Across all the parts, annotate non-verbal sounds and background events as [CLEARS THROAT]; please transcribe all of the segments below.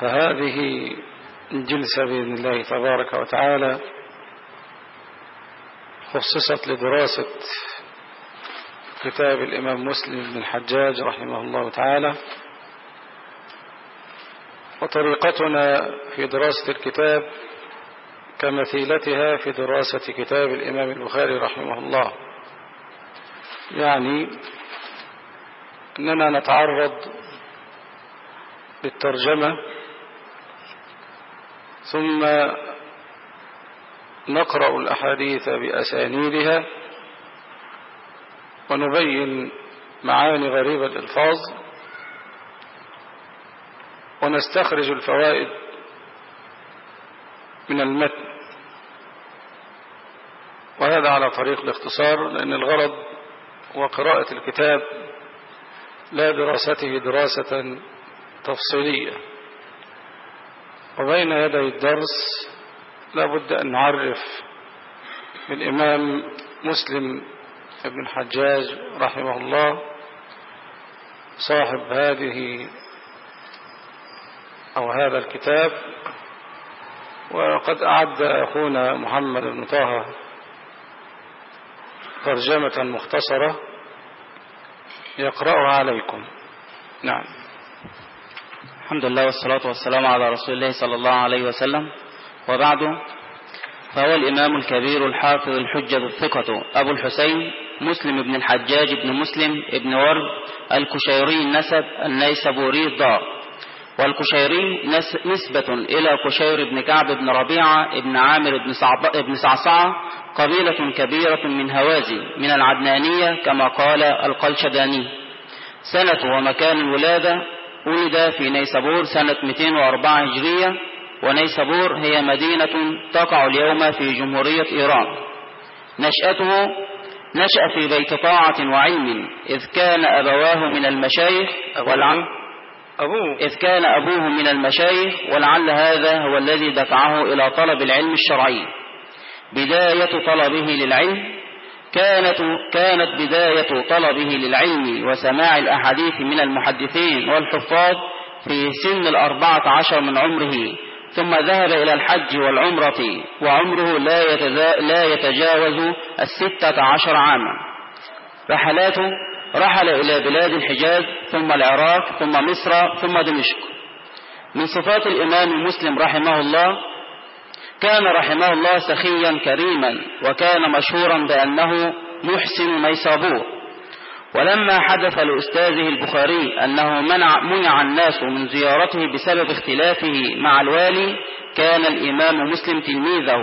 فهذه الجلسة بإذن الله تبارك وتعالى خصصت لدراسة كتاب الإمام مسلم بن الحجاج رحمه الله تعالى وطريقتنا في دراسة الكتاب كمثيلتها في دراسة كتاب الإمام البخاري رحمه الله. يعني أننا نتعرض للترجمة ثم نقرأ الأحاديث بأسانيدها ونبين معاني غريبة الألفاظ ونستخرج الفوائد من المتن. وهذا على طريق الاختصار لأن الغرض هو قراءة الكتاب لا دراسته دراسة تفصيلية. وبين يدي الدرس لابد أن نعرف بالإمام مسلم ابن الحجاج رحمه الله صاحب هذه أو هذا الكتاب وقد أعد أخونا محمد بن طه ترجمة مختصرة يقرأها عليكم. نعم. الحمد لله والصلاة والسلام على رسول الله صلى الله عليه وسلم. وبعد فهو الإمام الكبير الحافظ الحجة الثقة أبو الحسين مسلم بن الحجاج بن مسلم بن ورد الكشيري النسب النيسابوري الدار والكشيري نسبة إلى كشير بن كعب بن ربيعة بن عامر بن, بن صعصعة قبيلة كبيرة من هوازي من العدنانية كما قال القلشداني. سنة ومكان الولادة ولد في نيسابور سنة 204 هجرية ونيسابور هي مدينة تقع اليوم في جمهورية إيران. نشأته نشأ في بيت طاعة وعلم إذ كان أبواه من المشايخ والعم. أبوه؟ إذ كان أبوه من المشايخ ولعل هذا هو الذي دفعه إلى طلب العلم الشرعي. بداية طلبه للعلم كانت كانت بداية طلبه للعلم وسماع الأحاديث من المحدثين والحفاظ في سن الأربعة عشر من عمره. ثم ذهب إلى الحج والعمرة وعمره لا, لا يتجاوز الستة عشر عاما. رحلاته رحل إلى بلاد الحجاز ثم العراق ثم مصر ثم دمشق. من صفات الإمام مسلم رحمه الله كان رحمه الله سخيا كريما وكان مشهورا بأنه محسن نيسابور ولما حدث لأستاذه البخاري أنه منع, منع الناس من زيارته بسبب اختلافه مع الوالي كان الإمام مسلم تلميذه.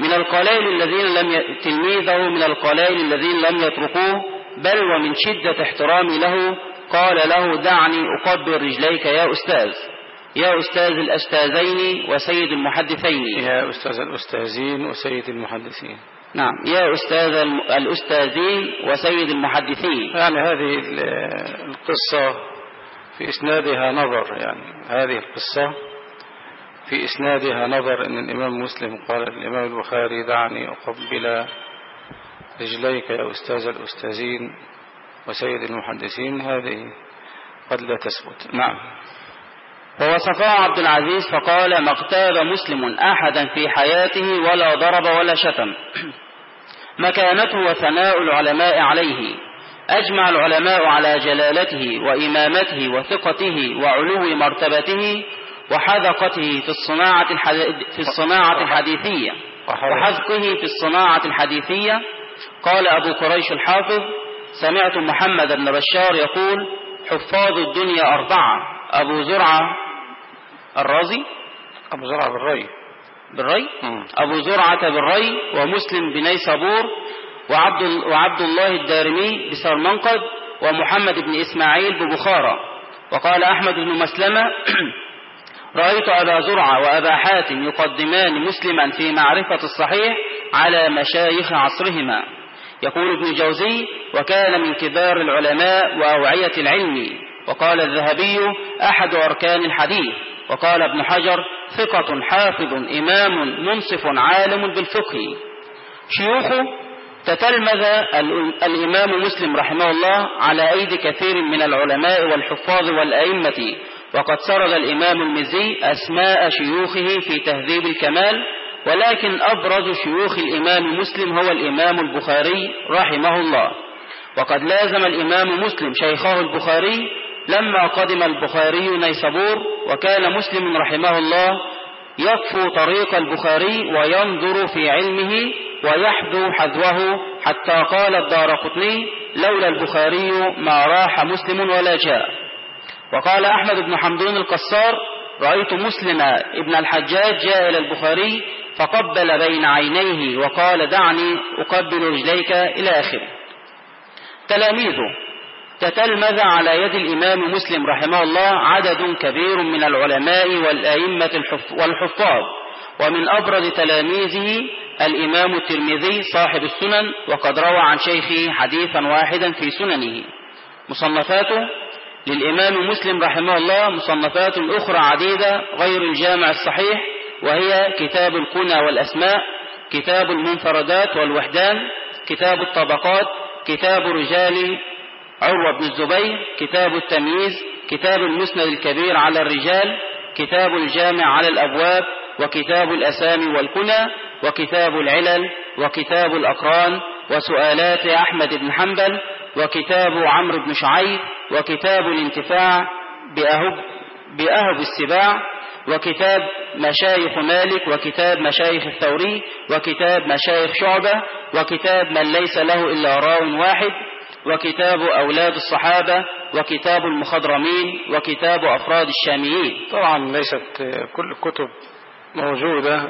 من القلائل الذين لم ي... تلميذه من القلائل الذين لم يتركوه بل ومن شدة احترامي له قال له دعني أقبل رجليك يا أستاذ. يا أستاذ الأستاذين وسيد المحدثين. يا أستاذ الأستاذين وسيد المحدثين. نعم يا أستاذ الأستاذين وسيد المحدثين. يعني هذه القصة في إسنادها نظر يعني هذه القصة في إسنادها نظر أن الإمام مسلم قال الإمام البخاري دعني أقبل رجليك يا أستاذ الأستاذين وسيد المحدثين. هذه قد لا تثبت. نعم. ووصفه عبد العزيز فقال ما اغتاب مسلم أحدا في حياته ولا ضرب ولا شتم. [CLEARS THROAT] مكانته وثناء العلماء عليه. أجمع العلماء على جلالته وإمامته وثقته وعلو مرتبته وحذقته في الصناعة في الصناعة الحديثية. وحذقه في الصناعة الحديثية. قال أبو قريش الحافظ سمعت محمد بن بشار يقول حفاظ الدنيا أربعة أبو زرعة الرازي؟ أبو زرعة بالري. بالري. أبو زرعة بالري ومسلم بني صبور وعبد, وعبد الله الدارمي بسرمنقد ومحمد بن إسماعيل ببخارى وقال أحمد بن مسلمة [CLEARS THROAT] رأيت أبا زرعة وأبا حاتم يقدمان مسلما في معرفة الصحيح على مشايخ عصرهما. يقول ابن جوزي وكان من كبار العلماء وأوعية العلم. وقال الذهبي أحد أركان الحديث. وقال ابن حجر ثقة حافظ إمام منصف عالم بالفقه. شيوخه تتلمذ الإمام مسلم رحمه الله على أيدي كثير من العلماء والحفاظ والأئمة وقد سرد الإمام المزي أسماء شيوخه في تهذيب الكمال ولكن أبرز شيوخ الإمام مسلم هو الإمام البخاري رحمه الله. وقد لازم الإمام مسلم شيخه البخاري لما قدم البخاري نيسابور وكان مسلم رحمه الله يطفو طريق البخاري وينظر في علمه ويحذو حذوه حتى قال الدار قطني لولا البخاري ما راح مسلم ولا جاء وقال أحمد بن حمدون القصار رأيت مسلم ابن الحجاج جاء إلى البخاري فقبل بين عينيه وقال دعني أقبل رجليك إلى آخره تلاميذه تتلمذ على يد الإمام مسلم رحمه الله عدد كبير من العلماء والأئمة والحفاظ ومن أبرز تلاميذه الإمام الترمذي صاحب السنن وقد روى عن شيخه حديثا واحدا في سننه. مصنفاته للإمام مسلم رحمه الله مصنفات أخرى عديدة غير الجامع الصحيح وهي كتاب الكنى والأسماء كتاب المنفردات والوحدان كتاب الطبقات كتاب رجال عروة بن الزبير كتاب التمييز كتاب المسند الكبير على الرجال كتاب الجامع على الأبواب وكتاب الأسامي والكنى وكتاب العلل وكتاب الأقران وسؤالات أحمد بن حنبل وكتاب عمرو بن شعيب وكتاب الانتفاع بأهب, بأهب السباع وكتاب مشايخ مالك وكتاب مشايخ الثوري وكتاب مشايخ شعبة وكتاب من ليس له إلا راو واحد. وكتاب أولاد الصحابة وكتاب المخضرمين وكتاب أفراد الشاميين. طبعا ليست كل الكتب موجودة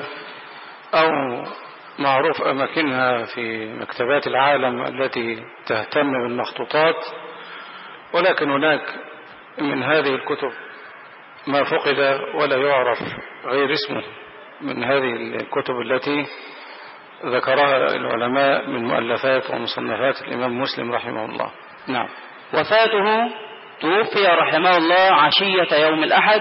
أو معروف أماكنها في مكتبات العالم التي تهتم بالمخطوطات ولكن هناك من هذه الكتب ما فقد ولا يعرف غير اسمه من هذه الكتب التي ذكرها العلماء من مؤلفات ومصنفات الإمام مسلم رحمه الله. نعم. وفاته توفي رحمه الله عشية يوم الأحد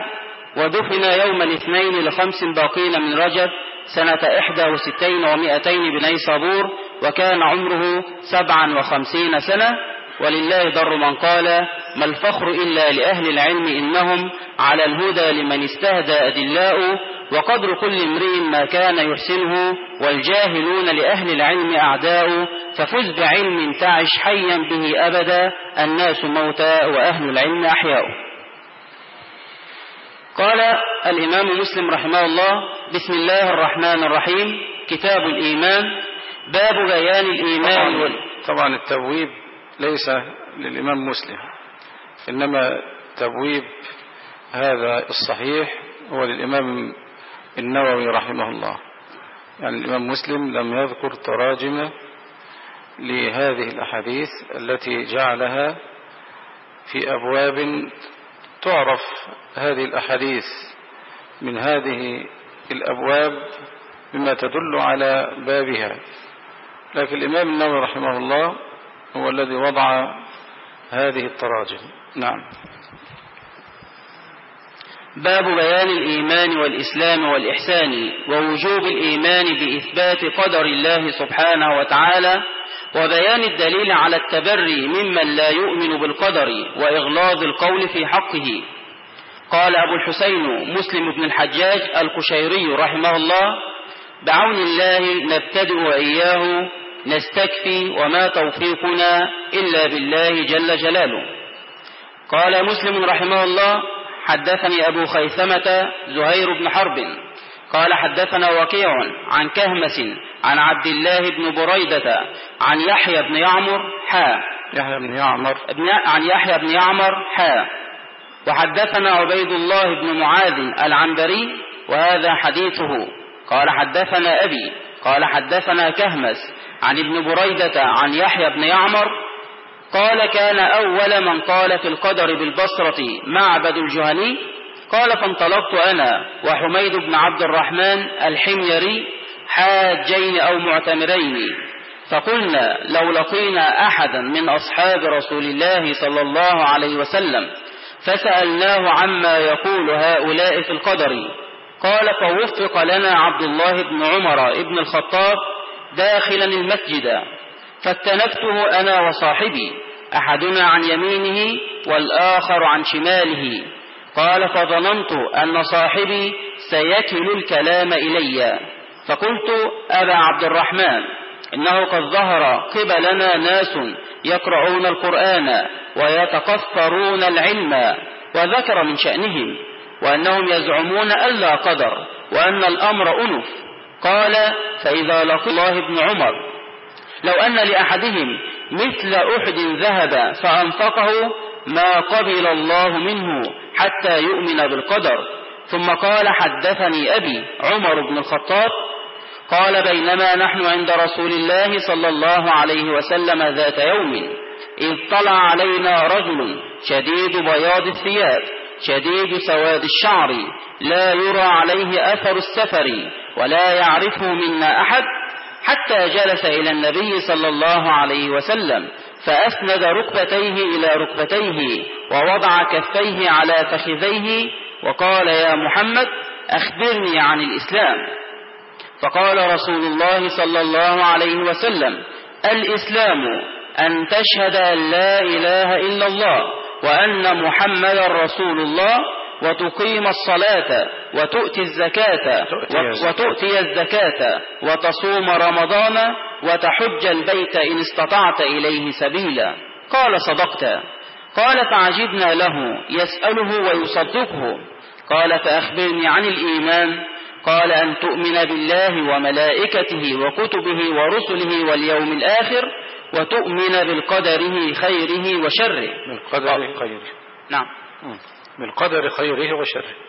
ودفن يوم الاثنين لخمس باقين من رجب سنة إحدى وستين ومائتين بنيسابور وكان عمره سبعا وخمسين سنة. ولله در من قال ما الفخر إلا لأهل العلم إنهم على الهدى لمن استهدى أدلاء وقدر كل امرئ ما كان يحسنه والجاهلون لأهل العلم أعداء ففز بعلم تعش حيا به أبدا الناس موتى وأهل العلم أحياء. قال الإمام مسلم رحمه الله بسم الله الرحمن الرحيم كتاب الإيمان باب بيان الإيمان. وال... طبعا التبويب ليس للإمام مسلم إنما تبويب هذا الصحيح هو للإمام النووي رحمه الله. يعني الإمام مسلم لم يذكر تراجم لهذه الأحاديث التي جعلها في أبواب تعرف هذه الأحاديث من هذه الأبواب مما تدل على بابها. لكن الإمام النووي رحمه الله هو الذي وضع هذه التراجم. نعم. باب بيان الإيمان والإسلام والإحسان ووجوب الإيمان بإثبات قدر الله سبحانه وتعالى وبيان الدليل على التبري ممن لا يؤمن بالقدر وإغلاظ القول في حقه. قال أبو الحسين مسلم بن الحجاج القشيري رحمه الله بعون الله نبتدئ وإياه نستكفي وما توفيقنا إلا بالله جل جلاله. قال مسلم رحمه الله حدثني أبو خيثمة زهير بن حرب قال حدثنا وكيع عن كهمس عن عبد الله بن بريدة عن يحيى بن يعمر حا يحيى بن يعمر. عن يحيى بن يعمر حا وحدثنا عبيد الله بن معاذ العنبري وهذا حديثه. قال حدثنا أبي قال حدثنا كهمس عن ابن بريدة عن يحيى بن يعمر قال كان أول من قال في القدر بالبصرة معبد الجهني. قال فانطلقت أنا وحميد بن عبد الرحمن الحميري حاجين أو معتمرين. فقلنا لو لقينا أحدا من أصحاب رسول الله صلى الله عليه وسلم فسألناه عما يقول هؤلاء في القدر. قال فوفق لنا عبد الله بن عمر بن الخطاب داخلا المسجد. فاكتنفته أنا وصاحبي أحدنا عن يمينه والآخر عن شماله. قال فظننت أن صاحبي سيكل الكلام إلي. فقلت أبا عبد الرحمن إنه قد ظهر قبلنا ناس يقرؤون القرآن ويتكثرون العلم وذكر من شأنهم وأنهم يزعمون ألا قدر وأن الأمر أنف. قال فإذا لقي الله بن عمر لو أن لأحدهم مثل أحد ذهب فأنفقه ما قبل الله منه حتى يؤمن بالقدر. ثم قال حدثني أبي عمر بن الخطاب قال بينما نحن عند رسول الله صلى الله عليه وسلم ذات يوم إذ طلع علينا رجل شديد بياض الثياب شديد سواد الشعر لا يرى عليه أثر السفر ولا يعرفه منا أحد. حتى جلس إلى النبي صلى الله عليه وسلم فأسند ركبتيه إلى ركبتيه ووضع كفيه على فخذيه وقال يا محمد أخبرني عن الإسلام. فقال رسول الله صلى الله عليه وسلم الإسلام أن تشهد أن لا إله إلا الله وأن محمدا رسول الله وتقيم الصلاة وتؤتي الزكاة وتؤتي الزكاة وتصوم رمضان وتحج البيت إن استطعت إليه سبيلا. قال صدقت. قال فعجبنا له يسأله ويصدقه. قال فأخبرني عن الإيمان. قال أن تؤمن بالله وملائكته وكتبه ورسله واليوم الآخر وتؤمن بالقدره خيره وشره. بالقدر خيره. نعم. بالقدر خيره وشره.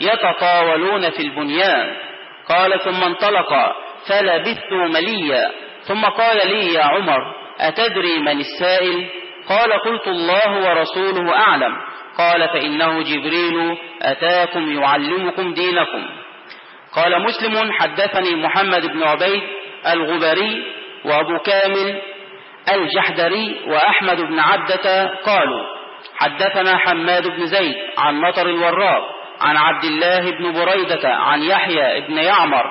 يتطاولون في البنيان. قال ثم انطلق فلبثت مليا. ثم قال لي يا عمر أتدري من السائل؟ قال قلت الله ورسوله أعلم. قال فإنه جبريل أتاكم يعلمكم دينكم. قال مسلم حدثني محمد بن عبيد الغبري وأبو كامل الجحدري وأحمد بن عبدة قالوا حدثنا حماد بن زيد عن مطر الوراق. عن عبد الله بن بريدة عن يحيى بن يعمر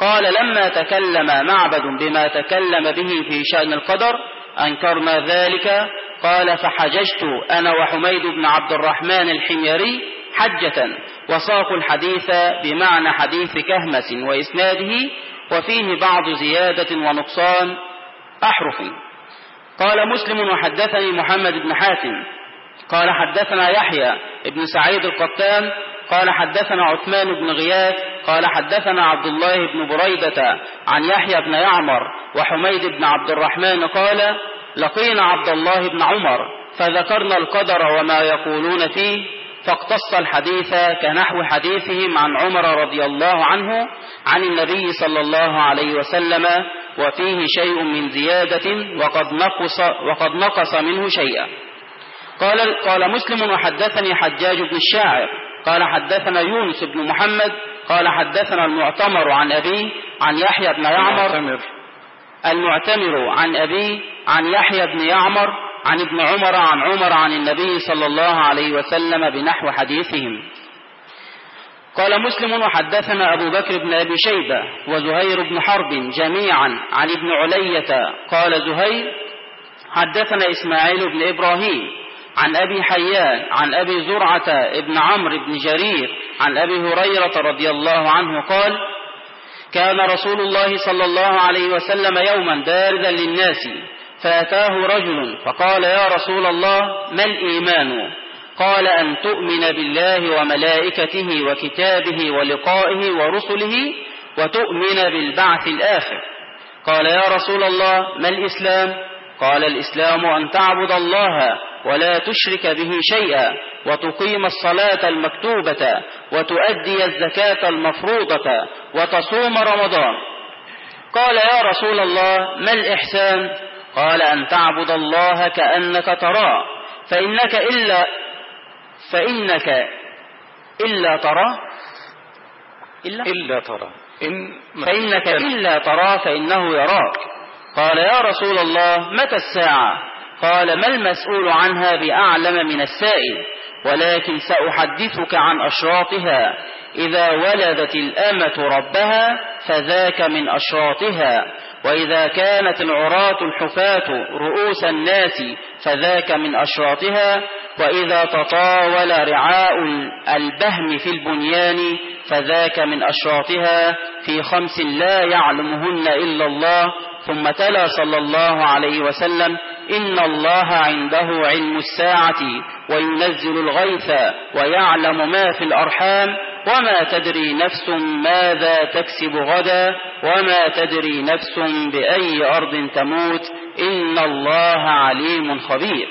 قال لما تكلم معبد بما تكلم به في شأن القدر أنكرنا ذلك؟ قال فحججت أنا وحميد بن عبد الرحمن الحميري حجة وساقوا الحديث بمعنى حديث كهمس وإسناده وفيه بعض زيادة ونقصان أحرف. قال مسلم وحدثني محمد بن حاتم قال حدثنا يحيى بن سعيد القطان قال حدثنا عثمان بن غياث قال حدثنا عبد الله بن بريدة عن يحيى بن يعمر وحميد بن عبد الرحمن قال لقينا عبد الله بن عمر فذكرنا القدر وما يقولون فيه فاقتص الحديث كنحو حديثهم عن عمر رضي الله عنه عن النبي صلى الله عليه وسلم وفيه شيء من زيادة وقد نقص, وقد نقص منه شيئا. قال, قال مسلم وحدثني حجاج بن الشاعر قال حدثنا يونس بن محمد قال حدثنا المعتمر عن أبيه عن يحيى بن يعمر. المعتمر. المعتمر عن أبيه عن يحيى بن يعمر عن ابن عمر عن عمر عن النبي صلى الله عليه وسلم بنحو حديثهم. قال مسلم وحدثنا أبو بكر بن أبي شيبة وزهير بن حرب جميعا عن ابن علية قال زهير حدثنا إسماعيل بن إبراهيم عن أبي حيان عن أبي زرعة بن عمرو بن جرير عن أبي هريرة رضي الله عنه قال كان رسول الله صلى الله عليه وسلم يوما باردا للناس فأتاه رجل فقال يا رسول الله ما الإيمان؟ قال أن تؤمن بالله وملائكته وكتابه ولقائه ورسله وتؤمن بالبعث الآخر. قال يا رسول الله ما الإسلام؟ قال الإسلام أن تعبد الله ولا تشرك به شيئا وتقيم الصلاة المكتوبة وتؤدي الزكاة المفروضة وتصوم رمضان. قال يا رسول الله ما الإحسان؟ قال أن تعبد الله كأنك تراه فإنك إلا فإنك إلا تراه إلا, إلا ترى. إن فإنك إلا تراه فإنه يراك. قال يا رسول الله متى الساعة؟ قال ما المسؤول عنها بأعلم من السائل؟ ولكن سأحدثك عن أشراطها. إذا ولدت الأمة ربها فذاك من أشراطها. وإذا كانت العراة الحفاة رؤوس الناس فذاك من أشراطها. وإذا تطاول رعاء البهم في البنيان فذاك من أشراطها. في خمس لا يعلمهن إلا الله ثم تلا صلى الله عليه وسلم إن الله عنده علم الساعة وينزل الغيث ويعلم ما في الأرحام وما تدري نفس ماذا تكسب غدا وما تدري نفس بأي أرض تموت إن الله عليم خبير.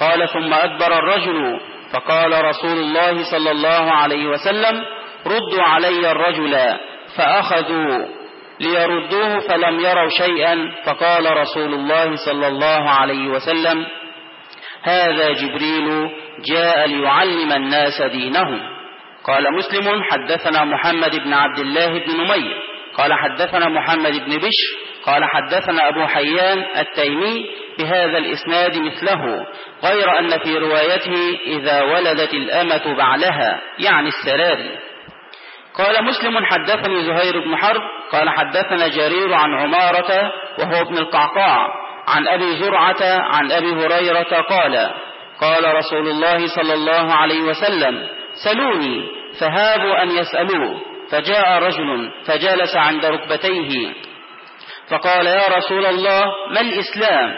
قال ثم أدبر الرجل فقال رسول الله صلى الله عليه وسلم ردوا علي الرجل فأخذوا ليردوه فلم يروا شيئا. فقال رسول الله صلى الله عليه وسلم هذا جبريل جاء ليعلم الناس دينهم. قال مسلم حدثنا محمد بن عبد الله بن نمير. قال حدثنا محمد بن بشر. قال حدثنا أبو حيان التيمي بهذا الإسناد مثله غير أن في روايته إذا ولدت الأمة بعلها يعني السراري قال مسلم حدثني زهير بن حرب قال حدثنا جرير عن عمارة وهو ابن القعقاع عن أبي زرعة عن أبي هريرة قال قال رسول الله صلى الله عليه وسلم سلوني فهابوا أن يسألوه. فجاء رجل فجلس عند ركبتيه. فقال يا رسول الله ما الإسلام؟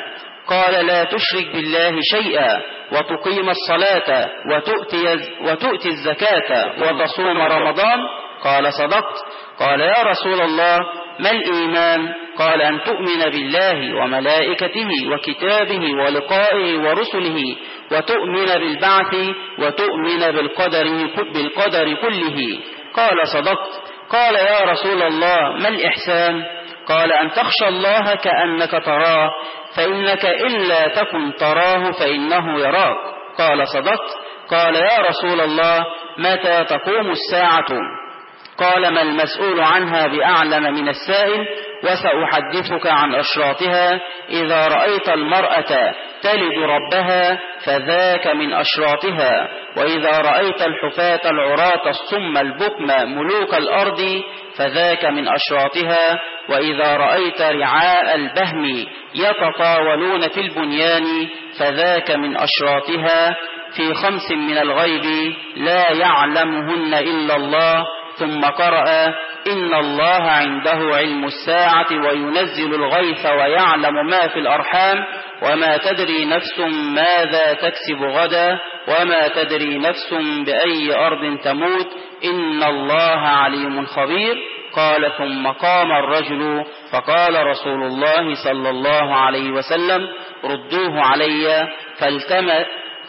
قال لا تشرك بالله شيئا وتقيم الصلاة وتؤتي, وتؤتي الزكاة وتصوم رمضان قال صدقت. قال يا رسول الله ما الإيمان؟ قال أن تؤمن بالله وملائكته وكتابه ولقائه ورسله وتؤمن بالبعث وتؤمن بالقدر, بالقدر كله. قال صدقت. قال يا رسول الله ما الإحسان؟ قال أن تخشى الله كأنك تراه فإنك إلا تكن تراه فإنه يراك. قال صدقت. قال يا رسول الله متى تقوم الساعة؟ قال ما المسؤول عنها بأعلم من السائل وسأحدثك عن أشراطها إذا رأيت المرأة تلد ربها فذاك من أشراطها وإذا رأيت الحفاة العراة الصم البكم ملوك الأرض فذاك من أشراطها وإذا رأيت رعاء البهم يتطاولون في البنيان فذاك من أشراطها في خمس من الغيب لا يعلمهن إلا الله ثم قرأ إن الله عنده علم الساعة وينزل الغيث ويعلم ما في الأرحام وما تدري نفس ماذا تكسب غدا وما تدري نفس بأي أرض تموت إن الله عليم خبير. قال ثم قام الرجل فقال رسول الله صلى الله عليه وسلم ردوه علي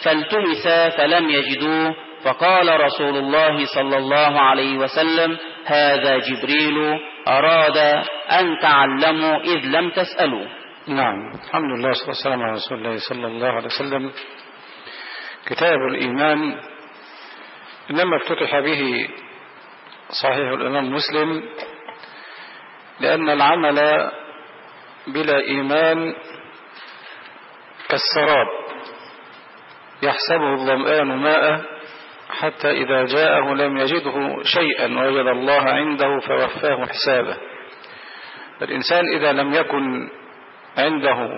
فالتمس فلم يجدوه فقال رسول الله صلى الله عليه وسلم هذا جبريل أراد أن تعلموا إذ لم تسألوا. نعم. الحمد لله والصلاة والسلام على رسول الله صلى الله عليه وسلم. كتاب الإيمان إنما افتتح به صحيح الإمام مسلم لأن العمل بلا إيمان كالسراب يحسبه الظمآن ماء حتى إذا جاءه لم يجده شيئا وجد الله عنده فوفاه حسابه. الإنسان إذا لم يكن عنده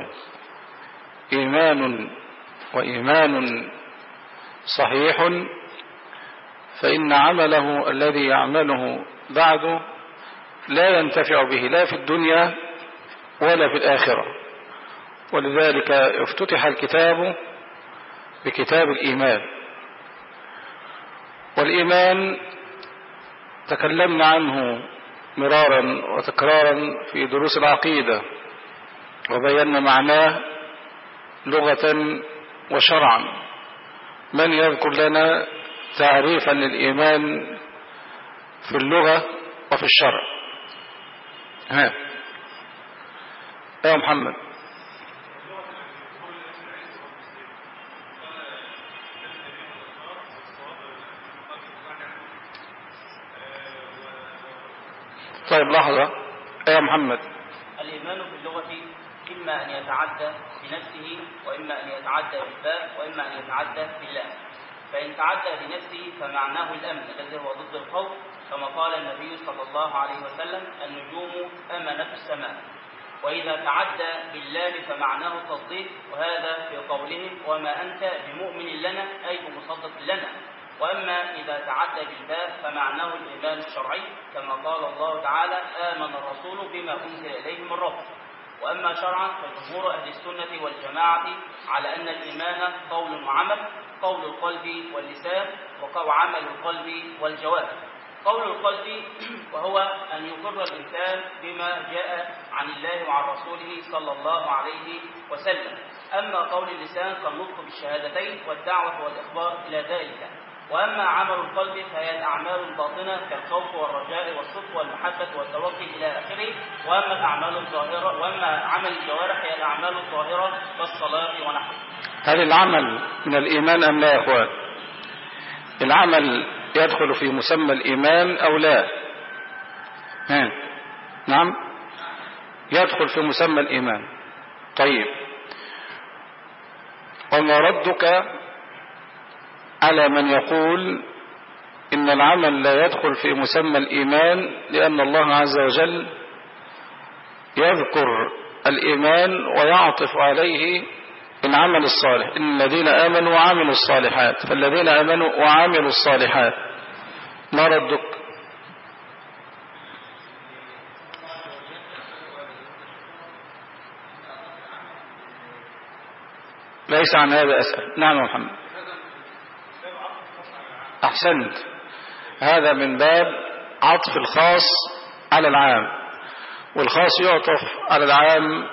إيمان وإيمان صحيح فإن عمله الذي يعمله بعد لا ينتفع به لا في الدنيا ولا في الآخرة. ولذلك افتتح الكتاب بكتاب الإيمان. الإيمان تكلمنا عنه مرارا وتكرارا في دروس العقيدة وبينا معناه لغة وشرعا. من يذكر لنا تعريفا للإيمان في اللغة وفي الشرع؟ ها. يا محمد. طيب لحظة. يا محمد. الإيمان في اللغة إما أن يتعدى بنفسه وإما أن يتعدى بالباء وإما أن يتعدى بالله فإن تعدى بنفسه فمعناه الأمن الذي هو ضد الخوف كما قال النبي صلى الله عليه وسلم النجوم أمنة السماء. وإذا تعدى بالله فمعناه التصديق وهذا في قولهم وما أنت بمؤمن لنا أي بمصدق لنا. وأما إذا تعدى بالباء فمعناه الإيمان الشرعي كما قال الله تعالى آمن الرسول بما أنزل إليه من ربه وأما شرعا فجمهور أهل السنة والجماعة على أن الإيمان قول وعمل قول القلب واللسان وعمل القلب والجوارح قول القلب [CLEARS THROAT] وهو أن يقر الإنسان بما جاء عن الله وعن رسوله صلى الله عليه وسلم. أما قول اللسان فالنطق بالشهادتين والدعوة والإخبار إلى ذلك. وأما عمل القلب فهي الأعمال الباطنة كالخوف والرجاء والصدق والمحبة والتوكل إلى آخره. وأما الأعمال الظاهرة وأما عمل الجوارح هي الأعمال الظاهرة كالصلاة ونحوها هل العمل من الإيمان أم لا يا أخوان؟ العمل يدخل في مسمى الإيمان أو لا؟ ها. نعم. يدخل في مسمى الإيمان. طيب. وما ردك على من يقول إن العمل لا يدخل في مسمى الإيمان لأن الله عز وجل يذكر الإيمان ويعطف عليه العمل الصالح. إن الذين آمنوا وعملوا الصالحات. فالذين آمنوا وعملوا الصالحات. ما ردك؟ ليس عن هذا أسأل نعم محمد. أحسنت. هذا من باب عطف الخاص على العام. والخاص يعطف على العام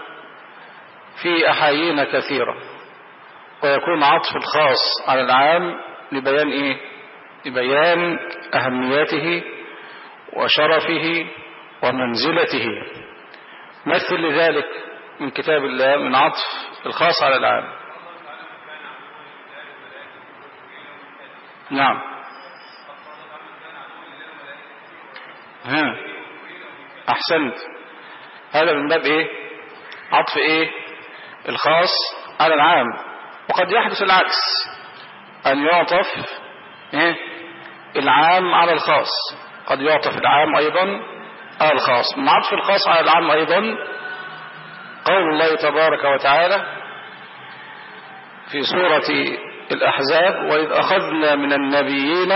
في أحايين كثيرة. ويكون عطف الخاص على العام لبيان إيه؟ لبيان أهميته وشرفه ومنزلته. مثل لذلك من كتاب الله من عطف الخاص على العام. نعم. ها. أحسنت. هذا من باب إيه؟ عطف إيه؟ الخاص على العام. وقد يحدث العكس. أن يعطف إيه؟ العام على الخاص. قد يعطف العام أيضا على الخاص. من عطف الخاص على العام أيضا قول الله تبارك وتعالى في سورة الأحزاب وإذ أخذنا من النبيين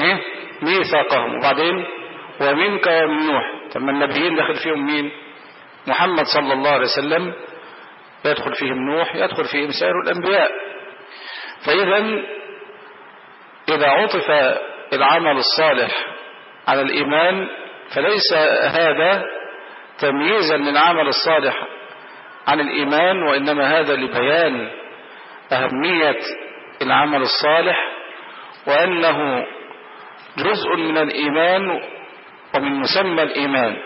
إيه؟ ميثاقهم. وبعدين ومنك ومن نوح. ثم النبيين دخل فيهم مين؟ محمد صلى الله عليه وسلم يدخل فيهم نوح يدخل فيهم سائر الأنبياء. فإذا إذا عطف العمل الصالح على الإيمان فليس هذا تمييزا للعمل الصالح عن الإيمان وإنما هذا لبيان أهمية العمل الصالح وأنه جزء من الإيمان ومن مسمى الإيمان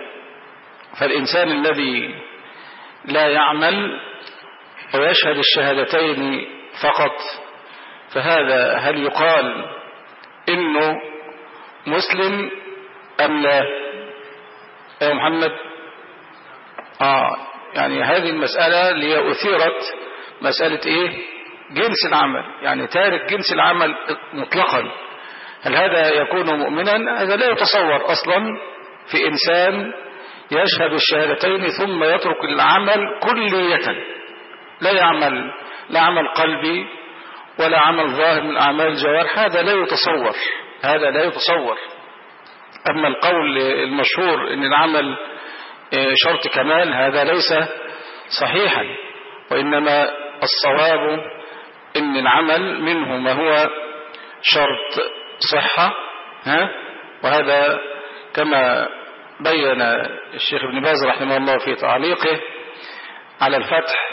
فالإنسان الذي لا يعمل ويشهد الشهادتين فقط فهذا هل يقال إنه مسلم أم لا؟ يا محمد. آه يعني هذه المسألة اللي أثيرت مسألة إيه؟ جنس العمل يعني تارك جنس العمل مطلقا هل هذا يكون مؤمنا؟ هذا لا يتصور أصلا في إنسان يشهد الشهادتين ثم يترك العمل كلية. لا يعمل لا عمل قلبي ولا عمل ظاهر من أعمال الجوارح. هذا لا يتصور هذا لا يتصور. أما القول المشهور أن العمل شرط كمال هذا ليس صحيحا وإنما الصواب أن العمل منه ما هو شرط صحة ها؟ وهذا كما بين الشيخ ابن باز رحمه الله في تعليقه على الفتح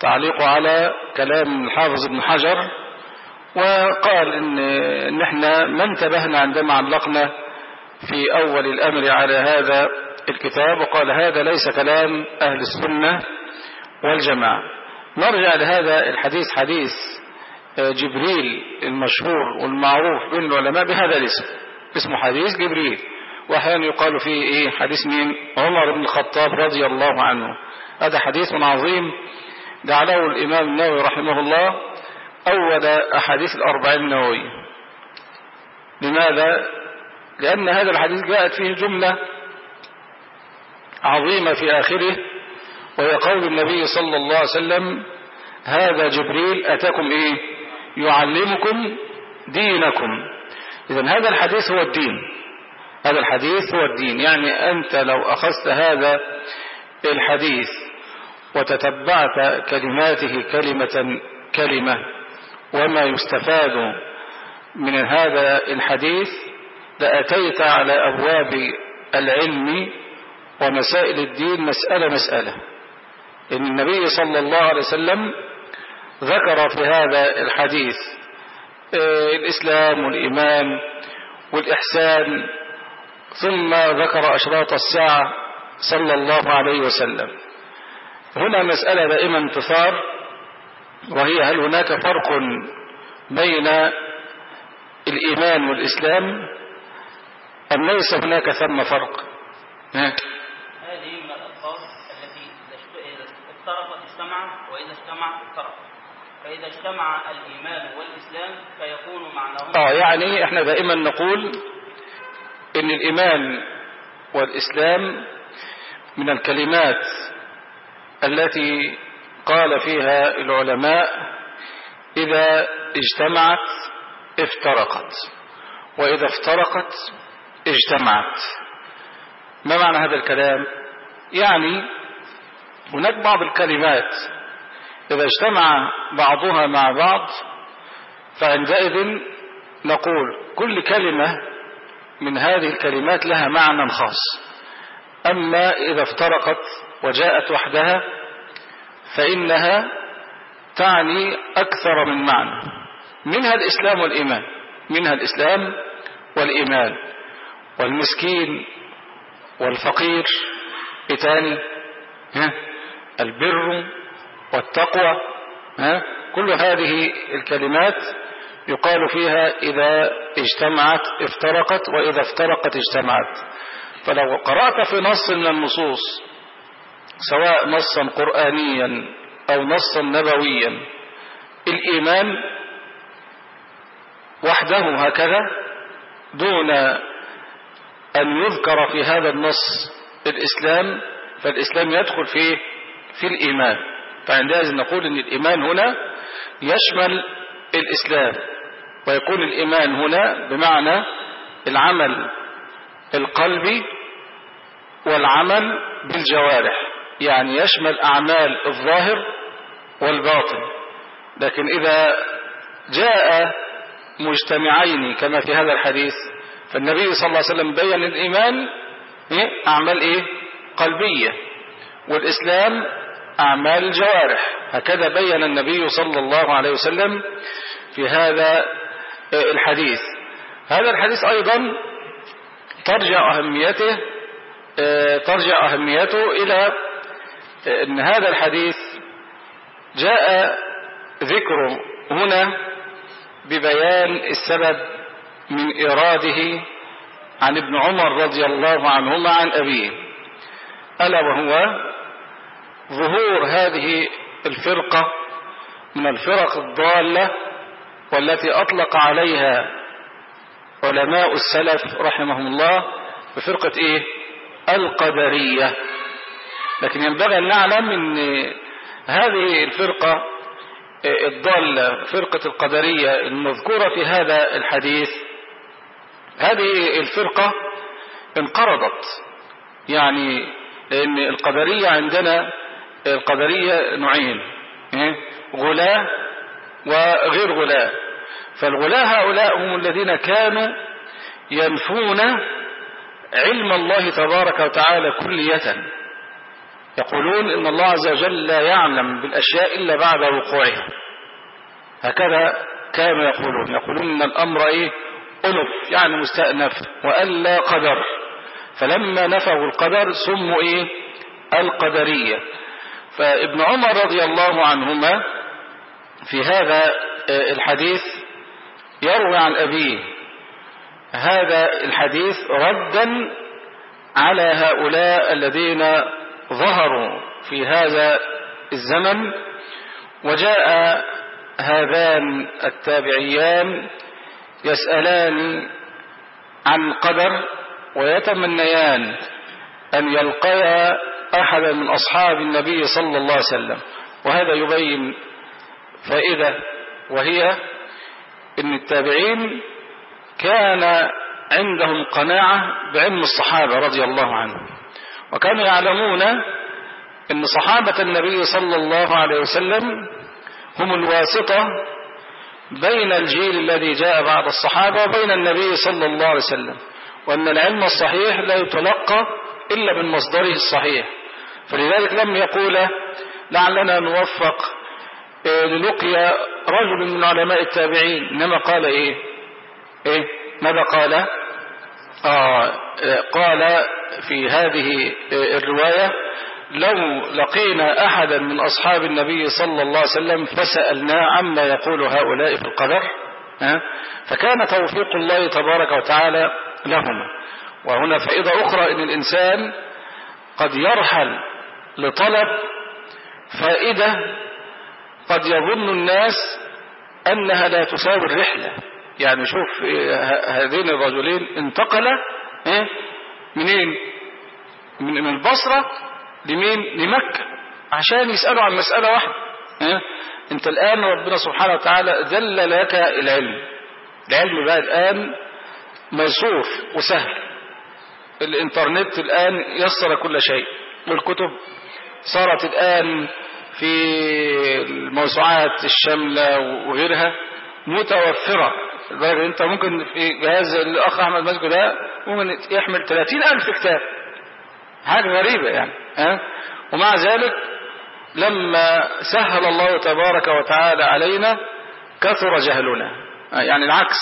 تعليقه على كلام الحافظ ابن حجر وقال إن, إن إحنا ما انتبهنا عندما علقنا في أول الأمر على هذا الكتاب وقال هذا ليس كلام أهل السنة والجماعة. نرجع لهذا الحديث حديث جبريل المشهور والمعروف بين العلماء بهذا الاسم. اسمه حديث جبريل. وأحيانا يقال فيه إيه؟ حديث مين؟ عمر بن الخطاب رضي الله عنه. هذا حديث عظيم. جعله الإمام النووي رحمه الله أول أحاديث الاربعين النووية لماذا؟ لأن هذا الحديث جاءت فيه جملة عظيمة في آخره وهي قول النبي صلى الله عليه وسلم هذا جبريل أتاكم إيه؟ يعلمكم دينكم. اذا هذا الحديث هو الدين. هذا الحديث هو الدين. يعني أنت لو أخذت هذا الحديث وتتبعت كلماته كلمة كلمة وما يستفاد من هذا الحديث لأتيت على أبواب العلم ومسائل الدين مسألة مسألة. إن النبي صلى الله عليه وسلم ذكر في هذا الحديث الإسلام والإيمان والإحسان ثم ذكر أشراط الساعة صلى الله عليه وسلم. هنا مسألة دائما تثار وهي هل هناك فرق بين الإيمان والإسلام؟ أم ليس هناك ثم فرق؟ هذه من الألفاظ التي إذا افترقت اجتمعت وإذا اجتمعت افترقت فإذا اجتمع الإيمان والإسلام فيكون معناهما آه يعني إحنا دائما نقول إن الإيمان والإسلام من الكلمات التي قال فيها العلماء إذا اجتمعت افترقت وإذا افترقت اجتمعت. ما معنى هذا الكلام؟ يعني هناك بعض الكلمات إذا اجتمع بعضها مع بعض فعندئذ نقول كل كلمة من هذه الكلمات لها معنى خاص. أما إذا افترقت وجاءت وحدها فإنها تعني أكثر من معنى. منها الإسلام والإيمان منها الإسلام والإيمان. والمسكين والفقير إتاني البر والتقوى ها؟ كل هذه الكلمات يقال فيها إذا اجتمعت افترقت وإذا افترقت اجتمعت. فلو قرأت في نص من النصوص سواء نصا قرآنيا أو نصا نبويا الإيمان وحده هكذا دون أن يذكر في هذا النص الإسلام فالإسلام يدخل فيه في الإيمان. فعندئذ نقول أن الإيمان هنا يشمل الإسلام ويكون الإيمان هنا بمعنى العمل القلبي والعمل بالجوارح يعني يشمل أعمال الظاهر والباطن. لكن إذا جاء مجتمعين كما في هذا الحديث فالنبي صلى الله عليه وسلم بين الإيمان أعمال إيه؟ قلبية. والإسلام أعمال الجوارح هكذا بين النبي صلى الله عليه وسلم في هذا الحديث. هذا الحديث أيضا ترجع أهميته ترجع أهميته إلى أن هذا الحديث جاء ذكره هنا ببيان السبب من إراده عن ابن عمر رضي الله عنهما عن أبيه. ألا وهو ظهور هذه الفرقة من الفرق الضالة والتي أطلق عليها علماء السلف رحمهم الله بفرقة إيه؟ القدرية. لكن ينبغي أن نعلم أن هذه الفرقة الضالة فرقة القدرية المذكورة في هذا الحديث هذه الفرقة انقرضت. يعني لأن القدرية عندنا القدرية نوعين غلاة وغير غلاة. فالغلاة هؤلاء هم الذين كانوا ينفون علم الله تبارك وتعالى كلية. يقولون إن الله عز وجل لا يعلم بالأشياء إلا بعد وقوعها. هكذا كانوا يقولون. يقولون إن الأمر إيه؟ أنف يعني مستأنف. وألا قدر. فلما نفوا القدر سموا إيه؟ القدرية. فابن عمر رضي الله عنهما في هذا الحديث يروي عن أبيه هذا الحديث ردا على هؤلاء الذين ظهروا في هذا الزمن وجاء هذان التابعيان يسألان عن القدر ويتمنيان أن يلقيا أحدا من أصحاب النبي صلى الله عليه وسلم. وهذا يبين فائدة وهي أن التابعين كان عندهم قناعة بعلم الصحابة رضي الله عنهم. وكانوا يعلمون أن صحابة النبي صلى الله عليه وسلم هم الواسطة بين الجيل الذي جاء بعد الصحابة وبين النبي صلى الله عليه وسلم وأن العلم الصحيح لا يتلقى إلا من مصدره الصحيح. فلذلك لم يقول لعلنا نوفق للقيا رجل من علماء التابعين. إنما قال إيه؟ إيه؟ ماذا قال؟ آه قال في هذه الرواية لو لقينا أحدا من أصحاب النبي صلى الله عليه وسلم فسألناه عما يقول هؤلاء في القدر فكان توفيق الله تبارك وتعالى لهما. وهنا فائدة أخرى أن الإنسان قد يرحل لطلب فائدة قد يظن الناس أنها لا تساوي الرحلة. يعني شوف هذين الرجلين انتقل منين؟ من البصرة لمين؟ لمكة. عشان يسألوا عن مسألة واحدة أنت الآن ربنا سبحانه وتعالى ذل لك العلم. العلم بقى الآن ميسور وسهل. الإنترنت الآن يسر كل شيء. والكتب؟ صارت الآن في الموسوعات الشاملة وغيرها متوفرة. أنت ممكن في جهاز الأخ أحمد ماسكه ده ممكن يحمل 30 ألف كتاب. حاجة غريبة يعني ها؟ ومع ذلك لما سهل الله تبارك وتعالى علينا كثر جهلنا. يعني العكس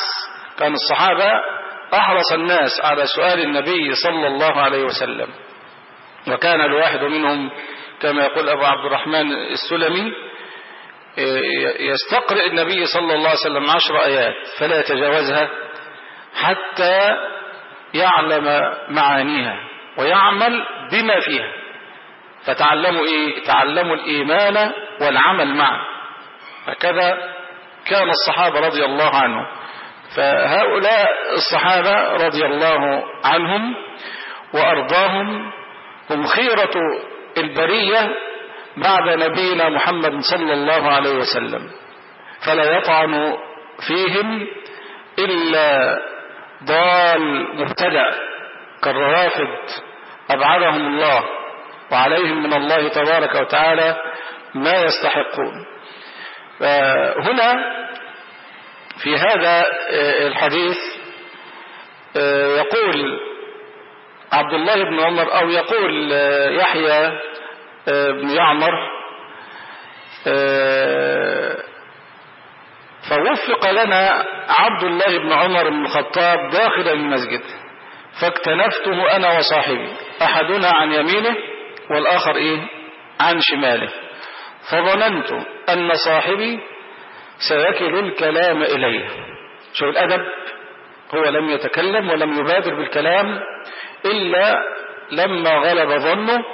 كان الصحابة أحرص الناس على سؤال النبي صلى الله عليه وسلم. وكان الواحد منهم كما يقول أبو عبد الرحمن السلمي يستقرئ النبي صلى الله عليه وسلم عشر آيات فلا يتجاوزها حتى يعلم معانيها ويعمل بما فيها. فتعلموا إيه؟ تعلموا الإيمان والعمل معا هكذا كان الصحابة رضي الله عنهم. فهؤلاء الصحابة رضي الله عنهم وأرضاهم هم خيرة البرية بعد نبينا محمد صلى الله عليه وسلم فلا يطعن فيهم إلا ضال مبتدأ كالروافد أبعدهم الله وعليهم من الله تبارك وتعالى ما يستحقون. هنا في هذا الحديث يقول عبد الله بن عمر أو يقول يحيى بن يعمر فوفق لنا عبد الله بن عمر بن الخطاب داخل المسجد فاكتنفته أنا وصاحبي أحدنا عن يمينه والآخر إيه؟ عن شماله. فظننت أن صاحبي سيكل الكلام إليه شوف الأدب هو لم يتكلم ولم يبادر بالكلام إلا لما غلب ظنه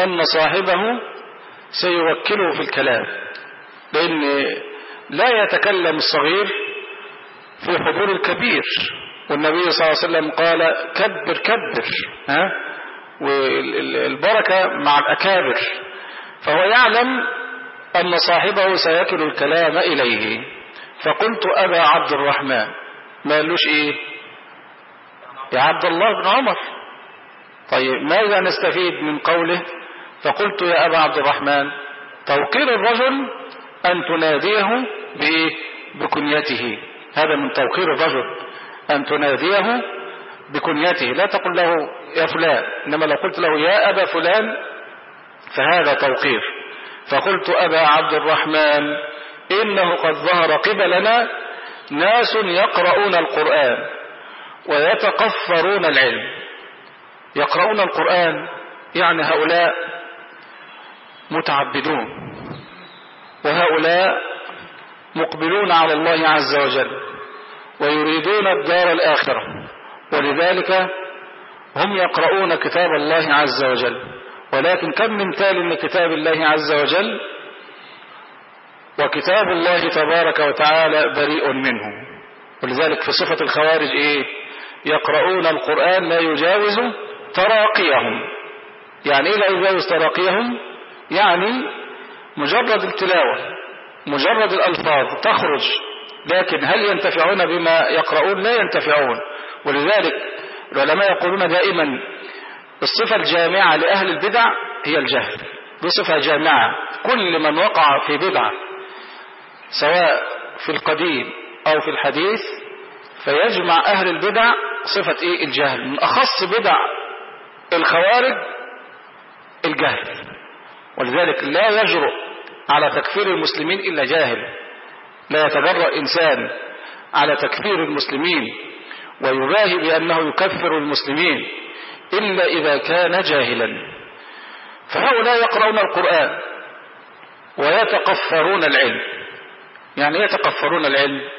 أن صاحبه سيوكله في الكلام. لأن لا يتكلم الصغير في حضور الكبير. والنبي صلى الله عليه وسلم قال كبر كبر ها؟ والبركة مع الأكابر. فهو يعلم أن صاحبه سيكل الكلام إليه. فقلت أبا عبد الرحمن ما قالوش إيه؟ يا عبد الله بن عمر. طيب ماذا نستفيد من قوله؟ فقلت يا أبا عبد الرحمن توقير الرجل أن تناديه بكنيته. هذا من توقير الرجل أن تناديه بكنيته. لا تقل له يا فلان إنما لو قلت له يا أبا فلان فهذا توقير. فقلت أبا عبد الرحمن إنه قد ظهر قبلنا ناس يقرؤون القرآن. ويتقفرون العلم. يقرؤون القرآن يعني هؤلاء متعبدون. وهؤلاء مقبلون على الله عز وجل ويريدون الدار الآخرة. ولذلك هم يقرؤون كتاب الله عز وجل. ولكن كم من تال من كتاب الله عز وجل؟ وكتاب الله تبارك وتعالى بريء منه. ولذلك في صفة الخوارج إيه؟ يقرؤون القرآن لا يجاوز تراقيهم. يعني إيه لا يجاوز تراقيهم؟ يعني مجرد التلاوة مجرد الألفاظ تخرج لكن هل ينتفعون بما يقرؤون؟ لا ينتفعون. ولذلك العلماء يقولون دائما الصفة الجامعة لأهل البدع هي الجهل. دي صفة جامعة. كل من وقع في بدعة سواء في القديم أو في الحديث فيجمع أهل البدع صفة إيه؟ الجهل. من أخص بدع الخوارج الجهل. ولذلك لا يجرؤ على تكفير المسلمين إلا جاهل. لا يتجرأ إنسان على تكفير المسلمين. ويباهي بأنه يكفر المسلمين إلا إذا كان جاهلا. فهؤلاء يقرؤون القرآن ويتقفرون العلم. يعني يتقفرون العلم؟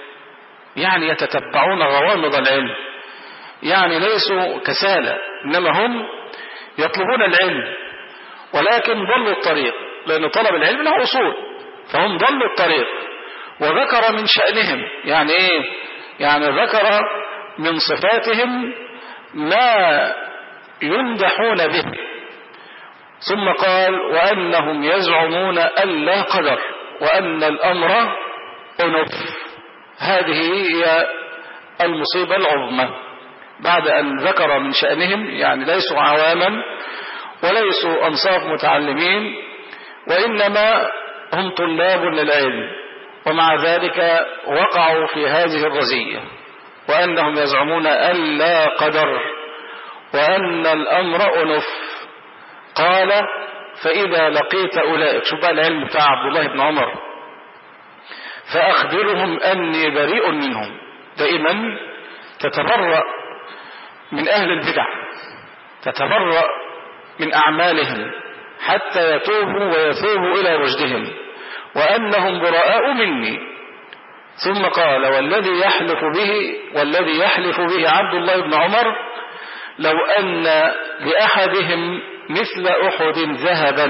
يعني يتتبعون غوامض العلم. يعني ليسوا كسالى إنما هم يطلبون العلم. ولكن ضلوا الطريق لأن طلب العلم له أصول. فهم ضلوا الطريق. وذكر من شأنهم يعني إيه؟ يعني ذكر من صفاتهم ما يمدحون به. ثم قال وأنهم يزعمون أن لا قدر وأن الأمر أنف. هذه هي المصيبة العظمى بعد أن ذكر من شأنهم يعني ليسوا عواما وليسوا أنصاف متعلمين وإنما هم طلاب للعلم ومع ذلك وقعوا في هذه الرزية وأنهم يزعمون أن لا قدر وأن الأمر أنف. قال فإذا لقيت أولئك شوف بقى العلم بتاع عبد الله بن عمر. فأخبرهم أني بريء منهم. دائما تتبرأ من أهل البدع تتبرأ من أعمالهم حتى يتوبوا ويثوبوا إلى رشدهم وأنهم براء مني. ثم قال والذي يحلف به والذي يحلف به عبد الله بن عمر لو أن لأحدهم مثل أحد ذهبا.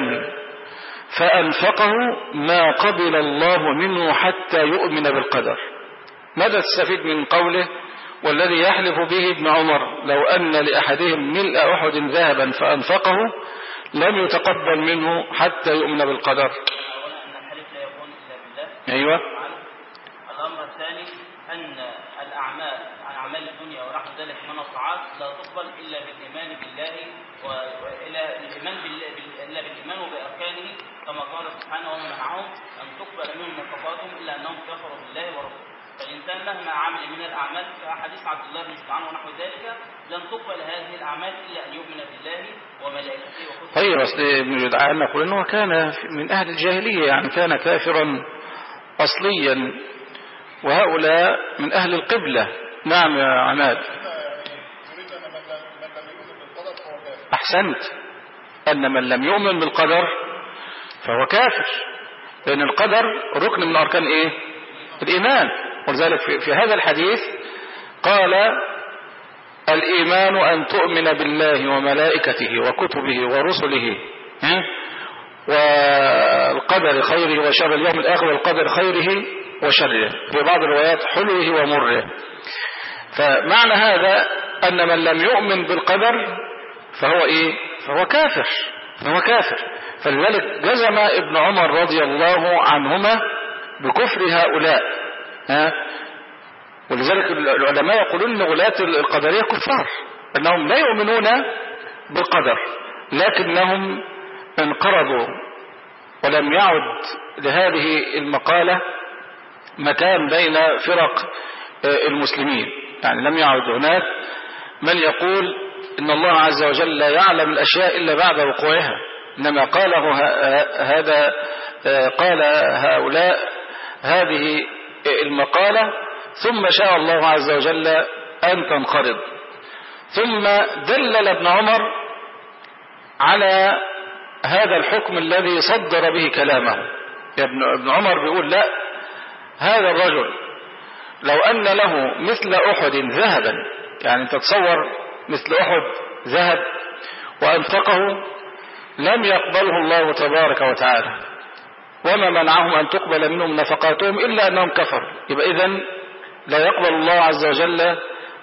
فأنفقه ما قبل الله منه حتى يؤمن بالقدر. ماذا تستفيد من قوله والذي يحلف به ابن عمر لو أن لأحدهم ملء أحد ذهبا فأنفقه لم يتقبل منه حتى يؤمن بالقدر؟ أيوة. الأمر الثاني أن الأعمال أعمال الدنيا ونحو ذلك من الطاعات لا تقبل إلا بالإيمان بالله و- وإلى الإيمان إلا بالإيمان وبأركانه كما قال سبحانه ومن منعهم أن تقبل منهم نفقاتهم إلا أنهم كفروا بالله ورسوله. فالإنسان مهما عمل من الأعمال كحديث عبد الله بن سبحانه ونحو ذلك لن تقبل هذه الأعمال إلا أن يؤمن بالله وملائكته وكتبه. طيب أصل ابن جدعان نقول أنه كان من أهل الجاهلية يعني كان كافرا أصليا وهؤلاء من أهل القبلة. نعم يا عماد. أحسنت أن من لم يؤمن بالقدر. فهو كافر. لأن القدر ركن من أركان إيه؟ الإيمان. ولذلك في, هذا الحديث قال الإيمان أن تؤمن بالله وملائكته وكتبه ورسله؟ والقدر خيره وشر اليوم الآخر والقدر خيره وشره. في بعض الروايات حلوة ومره. فمعنى هذا أن من لم يؤمن بالقدر فهو إيه؟ فهو كافر. فهو كافر. فلذلك جزم ابن عمر رضي الله عنهما بكفر هؤلاء. ها؟ ولذلك العلماء يقولون إن ولاة القدرية كفار. إنهم لا يؤمنون بالقدر لكنهم انقرضوا ولم يعد لهذه المقالة مكان بين فرق المسلمين. يعني لم يعد هناك من يقول إن الله عز وجل لا يعلم الأشياء إلا بعد وقوعها. إنما قاله هذا قال هؤلاء هذه المقالة ثم شاء الله عز وجل أن تنقرض ثم دلل ابن عمر على هذا الحكم الذي صدر به كلامه. ابن عمر بيقول لا هذا الرجل لو أن له مثل أحد ذهبا يعني تتصور مثل أحد ذهب وأنفقه لم يقبله الله تبارك وتعالى. وما منعهم أن تقبل منهم نفقاتهم إلا أنهم كفروا. يبقى إذن لا يقبل الله عز وجل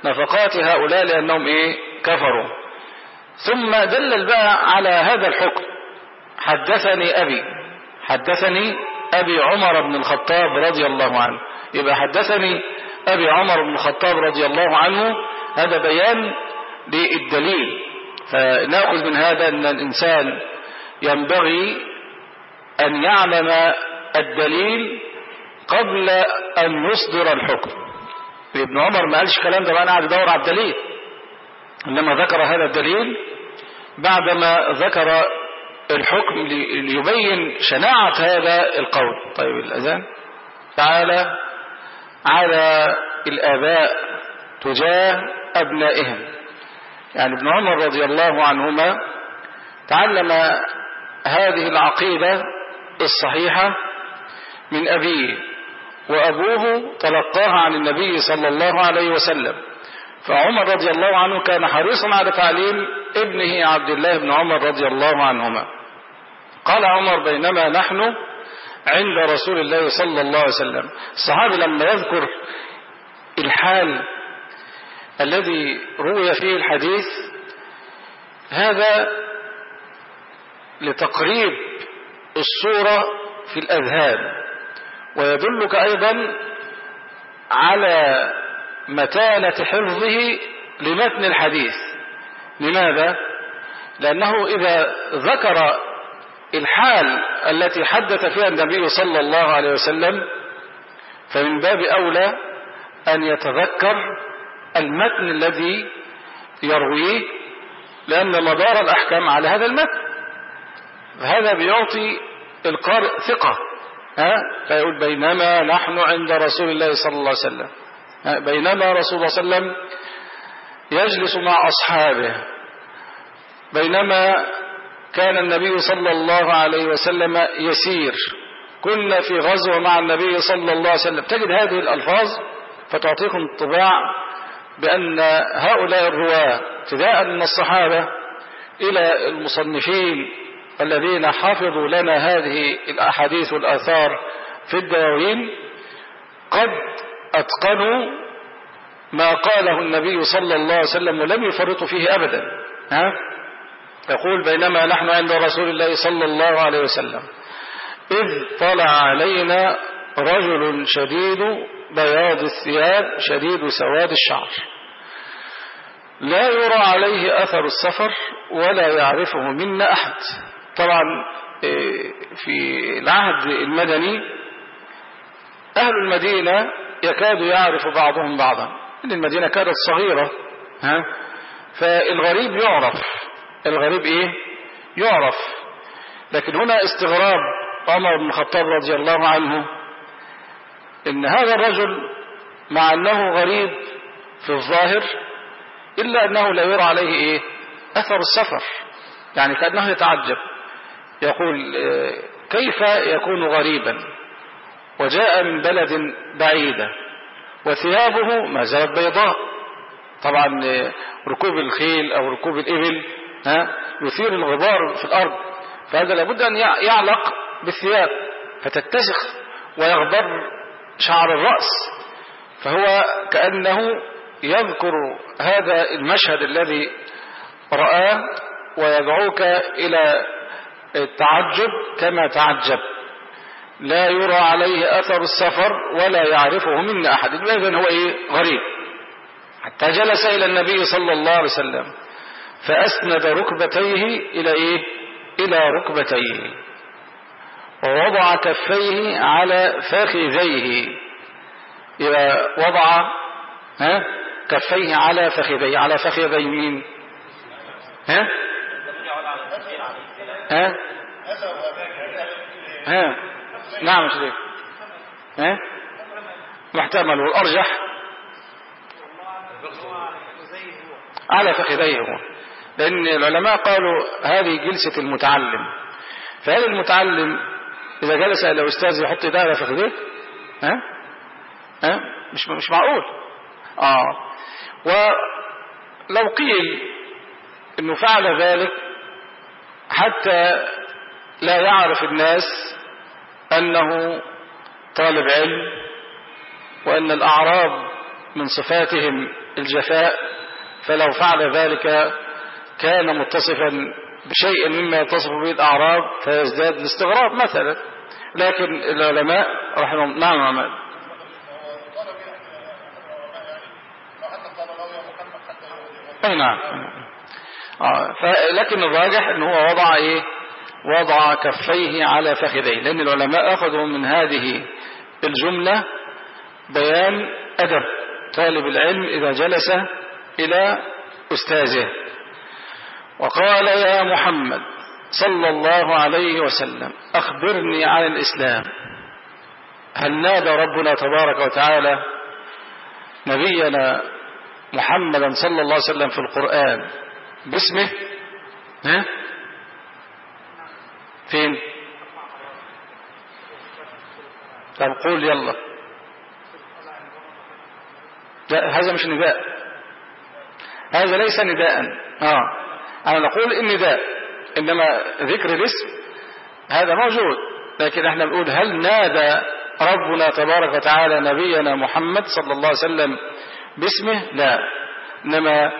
نفقات هؤلاء لأنهم إيه؟ كفروا. ثم دلل بقى على هذا الحكم. حدثني أبي حدثني أبي عمر بن الخطاب رضي الله عنه. يبقى حدثني أبي عمر بن الخطاب رضي الله عنه. هذا بيان للدليل فنأخذ من هذا أن الإنسان ينبغي أن يعلم الدليل قبل أن يصدر الحكم. ابن عمر ما قالش كلام ده بقى قاعد أدور على الدليل. إنما ذكر هذا الدليل بعدما ذكر الحكم ليبين شناعة هذا القول. طيب الأذان. تعالى على الآباء تجاه أبنائهم. يعني ابن عمر رضي الله عنهما تعلم هذه العقيدة الصحيحة من أبيه وأبوه تلقاها عن النبي صلى الله عليه وسلم. فعمر رضي الله عنه كان حريصا على تعليم ابنه عبد الله بن عمر رضي الله عنهما. قال عمر بينما نحن عند رسول الله صلى الله عليه وسلم. الصحابي لما يذكر الحال الذي روي فيه الحديث هذا لتقريب الصورة في الأذهان ويدلك أيضا على متانة حفظه لمتن الحديث لماذا؟ لأنه إذا ذكر الحال التي حدث فيها النبي صلى الله عليه وسلم فمن باب أولى أن يتذكر المتن الذي يرويه لأن مدار الأحكام على هذا المتن. هذا بيعطي القارئ ثقة ها؟ فيقول بينما نحن عند رسول الله صلى الله عليه وسلم. بينما رسول الله صلى الله عليه وسلم يجلس مع أصحابه. بينما كان النبي صلى الله عليه وسلم يسير. كنا في غزوة مع النبي صلى الله عليه وسلم. تجد هذه الألفاظ فتعطيكم انطباع بأن هؤلاء الرواة ابتداء من الصحابة إلى المصنفين الذين حفظوا لنا هذه الأحاديث والآثار في الدواوين قد أتقنوا ما قاله النبي صلى الله عليه وسلم ولم يفرطوا فيه أبدا ها؟ يقول بينما نحن عند رسول الله صلى الله عليه وسلم إذ طلع علينا رجل شديد بياض الثياب شديد سواد الشعر. لا يرى عليه أثر السفر ولا يعرفه منا أحد. طبعا في العهد المدني أهل المدينة يكاد يعرف بعضهم بعضا. إن المدينة كانت صغيرة ها؟ فالغريب يعرف. الغريب إيه؟ يعرف. لكن هنا استغراب عمر بن الخطاب رضي الله عنه إن هذا الرجل مع أنه غريب في الظاهر إلا أنه لا يرى عليه إيه؟ أثر السفر. يعني كأنه يتعجب. يقول كيف يكون غريبا؟ وجاء من بلد بعيدة وثيابه ما زالت بيضاء. طبعا ركوب الخيل أو ركوب الإبل ها يثير الغبار في الأرض. فهذا لابد أن يعلق بالثياب فتتسخ ويغبر شعر الرأس فهو كأنه يذكر هذا المشهد الذي رآه ويدعوك إلى التعجب كما تعجب. لا يرى عليه أثر السفر ولا يعرفه منا أحد. إذن هو إيه؟ غريب. حتى جلس إلى النبي صلى الله عليه وسلم فأسند ركبتيه إلى إيه؟ إلى ركبتيه. ووضع كفيه على فخذيه إذا وضع ها كفيه على فخذيه على فخذي مين؟ ها؟ ها؟ ها؟ نعم يا شريف ها؟ محتمل. والأرجح على فخذيه هو. لأن العلماء قالوا هذه جلسة المتعلم. فهل المتعلم إذا جلس إلى أستاذ يحط يده على فخذيه ها؟ ها؟ مش مش معقول. آه. ولو قيل إنه فعل ذلك حتى لا يعرف الناس أنه طالب علم وأن الأعراب من صفاتهم الجفاء فلو فعل ذلك كان متصفا بشيء مما يتصف به الأعراب فيزداد الاستغراب مثلا. لكن العلماء رحمهم نعم عمال أي نعم. آه لكن الراجح إن هو وضع إيه؟ وضع كفيه على فخذيه لأن العلماء أخذوا من هذه الجملة بيان أدب طالب العلم إذا جلس إلى أستاذه. وقال يا محمد صلى الله عليه وسلم أخبرني عن الإسلام. هل نادى ربنا تبارك وتعالى نبينا محمدا صلى الله عليه وسلم في القرآن باسمه؟ ها؟ فين؟ طب قول يلا. لا هذا مش نداء. هذا ليس نداء. آه. أنا نقول النداء إنما ذكر الاسم هذا موجود لكن إحنا بنقول هل نادى ربنا تبارك وتعالى نبينا محمد صلى الله عليه وسلم باسمه؟ لا إنما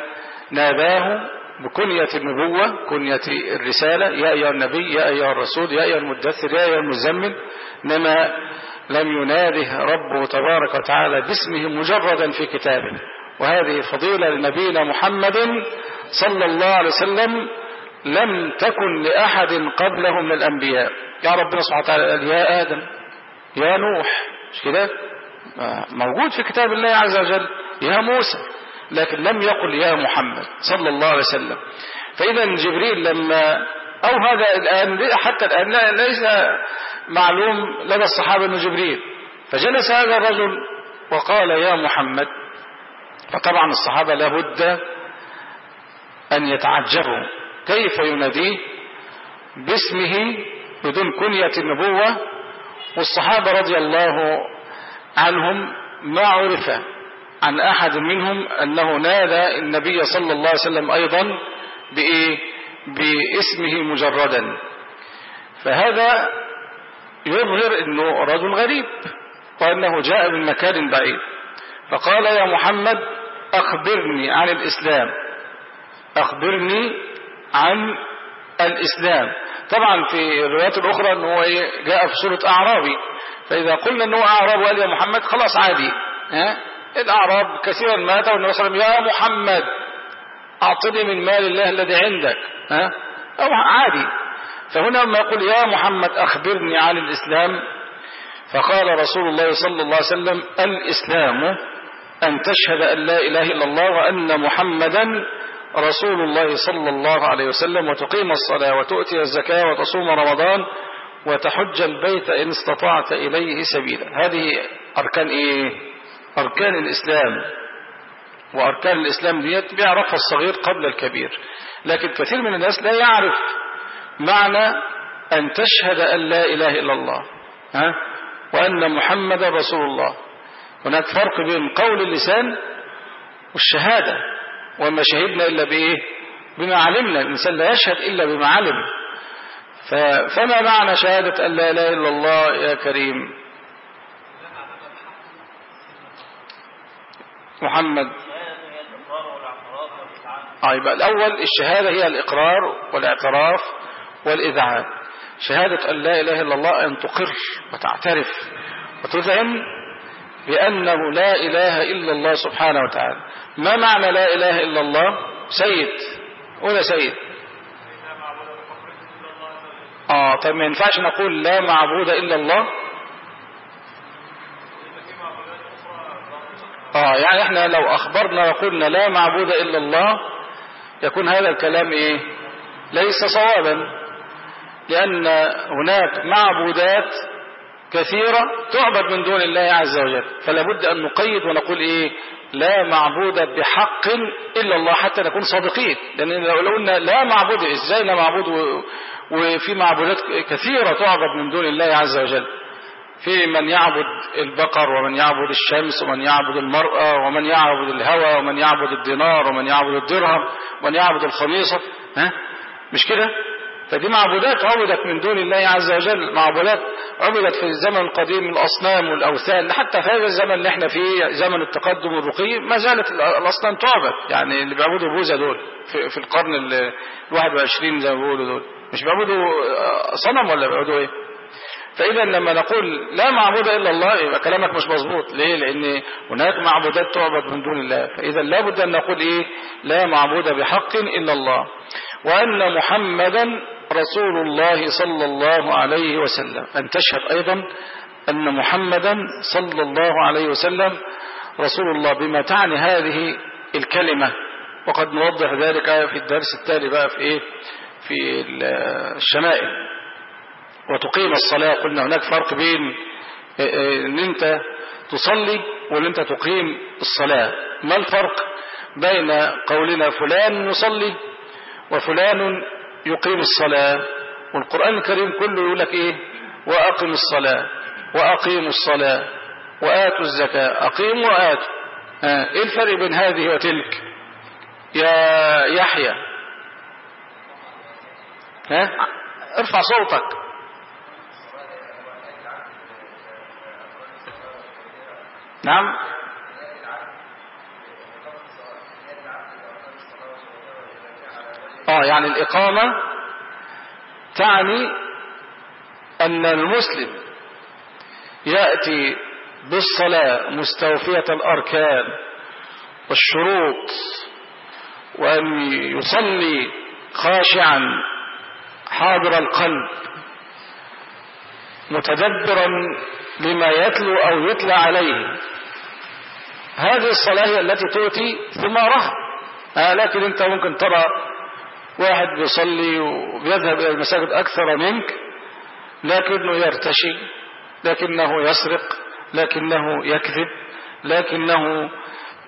ناداه بكنية النبوة كنية الرسالة يا أيها النبي يا أيها الرسول يا أيها المدثر يا أيها المزمل إنما لم يناده ربه تبارك وتعالى باسمه مجردا في كتابه. وهذه فضيلة لنبينا محمد صلى الله عليه وسلم لم تكن لأحد قبله من الأنبياء. يا ربنا سبحانه وتعالى قال يا آدم يا نوح. مش كده؟ موجود في كتاب الله عز وجل. يا موسى. لكن لم يقل يا محمد صلى الله عليه وسلم. فإذا جبريل لما أو هذا الآن حتى الآن ليس معلوم لدى الصحابة أنه جبريل. فجلس هذا الرجل وقال يا محمد. فطبعا الصحابة لابد أن يتعجبوا. كيف يناديه؟ باسمه بدون كنية النبوة. والصحابة رضي الله عنهم ما عرف عن أحد منهم أنه نادى النبي صلى الله عليه وسلم أيضا بإيه؟ باسمه مجردا. فهذا يظهر أنه رجل غريب وأنه جاء من مكان بعيد. فقال يا محمد أخبرني عن الإسلام. أخبرني عن الإسلام. طبعا في الروايات الأخرى أنه جاء في سورة أعرابي. فإذا قلنا أنه أعراب وقال يا محمد خلاص عادي. ها؟ الأعراب كثيرا ماتوا والنبي صلى الله عليه وسلم يا محمد أعطني من مال الله الذي عندك. ها؟ أو عادي. فهنا لما يقول يا محمد أخبرني عن الإسلام. فقال رسول الله صلى الله عليه وسلم الإسلام أن تشهد أن لا إله إلا الله وأن محمدا رسول الله صلى الله عليه وسلم وتقيم الصلاة وتؤتي الزكاة وتصوم رمضان وتحج البيت إن استطعت إليه سبيلا. هذه أركان إيه؟ أركان الإسلام. وأركان الإسلام ديت بيعرفها الصغير قبل الكبير. لكن كثير من الناس لا يعرف معنى أن تشهد أن لا إله إلا الله ها؟ وأن محمد رسول الله. هناك فرق بين قول اللسان والشهادة. وما شهدنا إلا بإيه؟ بما علمنا. الإنسان لا يشهد إلا بما علم. فما معنى شهادة أن لا إله إلا الله يا كريم؟ محمد. آه يبقى الأول الشهادة هي الإقرار والإعتراف والإذعان. شهادة أن لا إله إلا الله أن تقر وتعترف وتذعن بأنه لا إله إلا الله سبحانه وتعالى. ما معنى لا إله إلا الله؟ سيد. ولا سيد. آه طيب ما ينفعش نقول لا معبود إلا الله؟ آه يعني إحنا لو أخبرنا وقلنا لا معبود إلا الله يكون هذا الكلام إيه؟ ليس صوابا. لأن هناك معبودات كثيرة تعبد من دون الله عز وجل. فلا بد أن نقيد ونقول إيه؟ لا معبود بحق إلا الله حتى نكون صادقين. لأن لو قلنا لا معبود إزاي لا معبود؟ وفي معبودات كثيرة تعبد من دون الله عز وجل. في من يعبد البقر ومن يعبد الشمس ومن يعبد المرأة ومن يعبد الهوى ومن يعبد الدينار ومن يعبد الدرهم ومن يعبد الخميصة. ها؟ مش كده؟ فدي معبودات عبدت من دون الله عز وجل. معبودات عبدت في الزمن القديم الأصنام والأوثان حتى في هذا الزمن اللي إحنا فيه زمن التقدم والرقي ما زالت الأصنام تعبد. يعني اللي بيعبدوا بوذا دول في, في القرن ال 21 زي ما بيقولوا دول. مش بيعبدوا آه، صنم ولا بيعبدوا إيه؟ فإذا لما نقول لا معبود إلا الله يبقى كلامك مش مظبوط. ليه؟ لأن هناك معبودات تعبد من دون الله. فإذا لابد أن نقول إيه؟ لا معبود بحق إلا الله. وأن محمدا رسول الله صلى الله عليه وسلم. أن تشهد أيضا أن محمدا صلى الله عليه وسلم رسول الله بما تعني هذه الكلمة. وقد نوضح ذلك في الدرس التالي بقى في إيه؟ في الشمائل. وتقيم الصلاة. قلنا هناك فرق بين إن أنت تصلي وإن أنت تقيم الصلاة. ما الفرق بين قولنا فلان يصلي وفلان يقيم الصلاة والقرآن الكريم كله يقول لك إيه؟ وأقم الصلاة وأقيموا الصلاة وآتوا الزكاة أقيموا وآتوا. آه. إيه الفرق بين هذه وتلك؟ يا يحيى. ها؟ ارفع صوتك. نعم. آه يعني الإقامة تعني أن المسلم يأتي بالصلاة مستوفية الأركان والشروط وأن يصلي خاشعا حاضر القلب متدبرا لما يتلو أو يتلى عليه. هذه الصلاة هي التي تؤتي ثمارها. آه لكن أنت ممكن ترى واحد بيصلي وبيذهب إلى المساجد أكثر منك لكنه يرتشي لكنه يسرق لكنه يكذب لكنه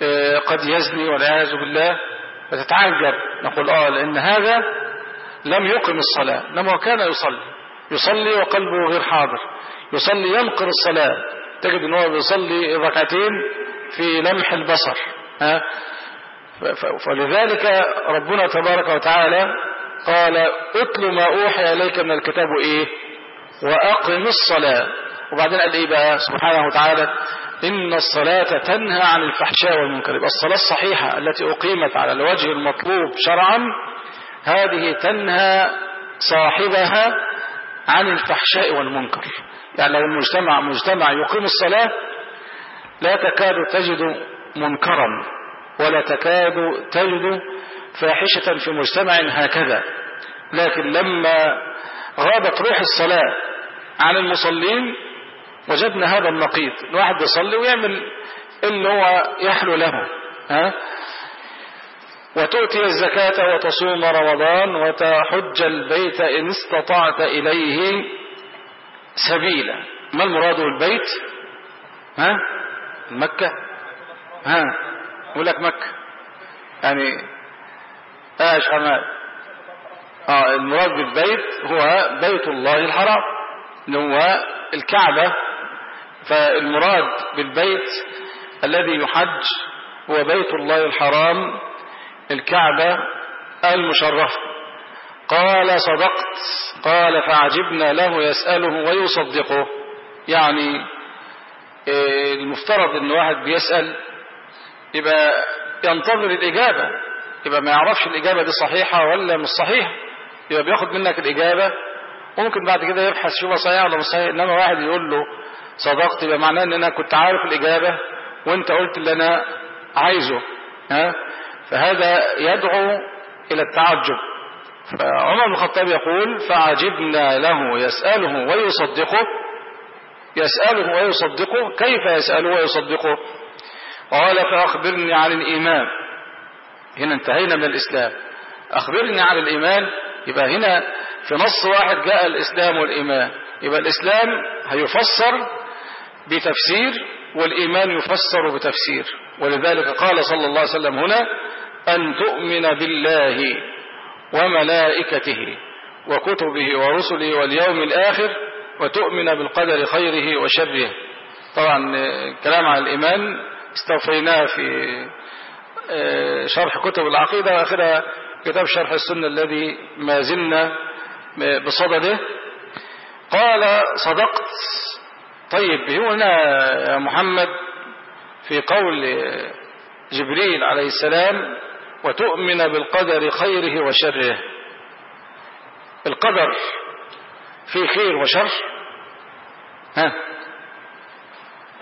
آه قد يزني والعياذ بالله. فتتعجب نقول آه لأن هذا لم يقم الصلاة إنما كان يصلي يصلي وقلبه غير حاضر يصلي ينقر الصلاة. تجد إن هو بيصلي ركعتين في لمح البصر ها؟ فلذلك ربنا تبارك وتعالى قال اتل ما اوحي اليك من الكتاب إيه واقم الصلاة. وبعدين قال إيه بقى؟ سبحانه وتعالى ان الصلاة تنهى عن الفحشاء والمنكر. يبقى الصلاة الصحيحة التي اقيمت على الوجه المطلوب شرعا هذه تنهى صاحبها عن الفحشاء والمنكر. يعني لو المجتمع مجتمع يقيم الصلاة لا تكاد تجد منكرا. ولا تكاد تجد فاحشة في مجتمع هكذا. لكن لما غابت روح الصلاة عن المصلين وجدنا هذا النقيض. الواحد يصلي ويعمل اللي هو يحلو له ها؟ وتؤتي الزكاة وتصوم رمضان وتحج البيت إن استطعت إليه سبيلا. ما المراد بالبيت؟ ها؟ مكة. ها؟ يقول لك مكة. يعني آه شمال آه المراد بالبيت هو بيت الله الحرام اللي هو الكعبة. فالمراد بالبيت الذي يحج هو بيت الله الحرام الكعبة المشرفة. قال صدقت قال فعجبنا له يسأله ويصدقه. يعني المفترض إن واحد بيسأل يبقى ينتظر الإجابة. يبقى ما يعرفش الإجابة دي صحيحة ولا مش صحيحة. يبقى بياخد منك الإجابة. وممكن بعد كده يبحث شوفها صحيحة ولا مش صحيحة إنما واحد يقول له صدقت يبقى معناه إن أنا كنت عارف الإجابة وأنت قلت اللي أنا عايزه. ها؟ فهذا يدعو إلى التعجب. فعمر بن الخطاب يقول فعجبنا له يسأله ويصدقه. يسأله ويصدقه. كيف يسأله ويصدقه؟ قال فأخبرني عن الإيمان. هنا انتهينا من الإسلام. أخبرني عن الإيمان يبقى هنا في نص واحد جاء الإسلام والإيمان. يبقى الإسلام هيفسر بتفسير والإيمان يفسر بتفسير. ولذلك قال صلى الله عليه وسلم هنا أن تؤمن بالله وملائكته وكتبه ورسله واليوم الآخر وتؤمن بالقدر خيره وشره. طبعا الكلام عن الإيمان استوفيناه في شرح كتب العقيدة وآخرها كتاب شرح السنة الذي ما زلنا بصدده. قال صدقت. طيب هنا يا محمد في قول جبريل عليه السلام وتؤمن بالقدر خيره وشره. القدر فيه خير وشر. ها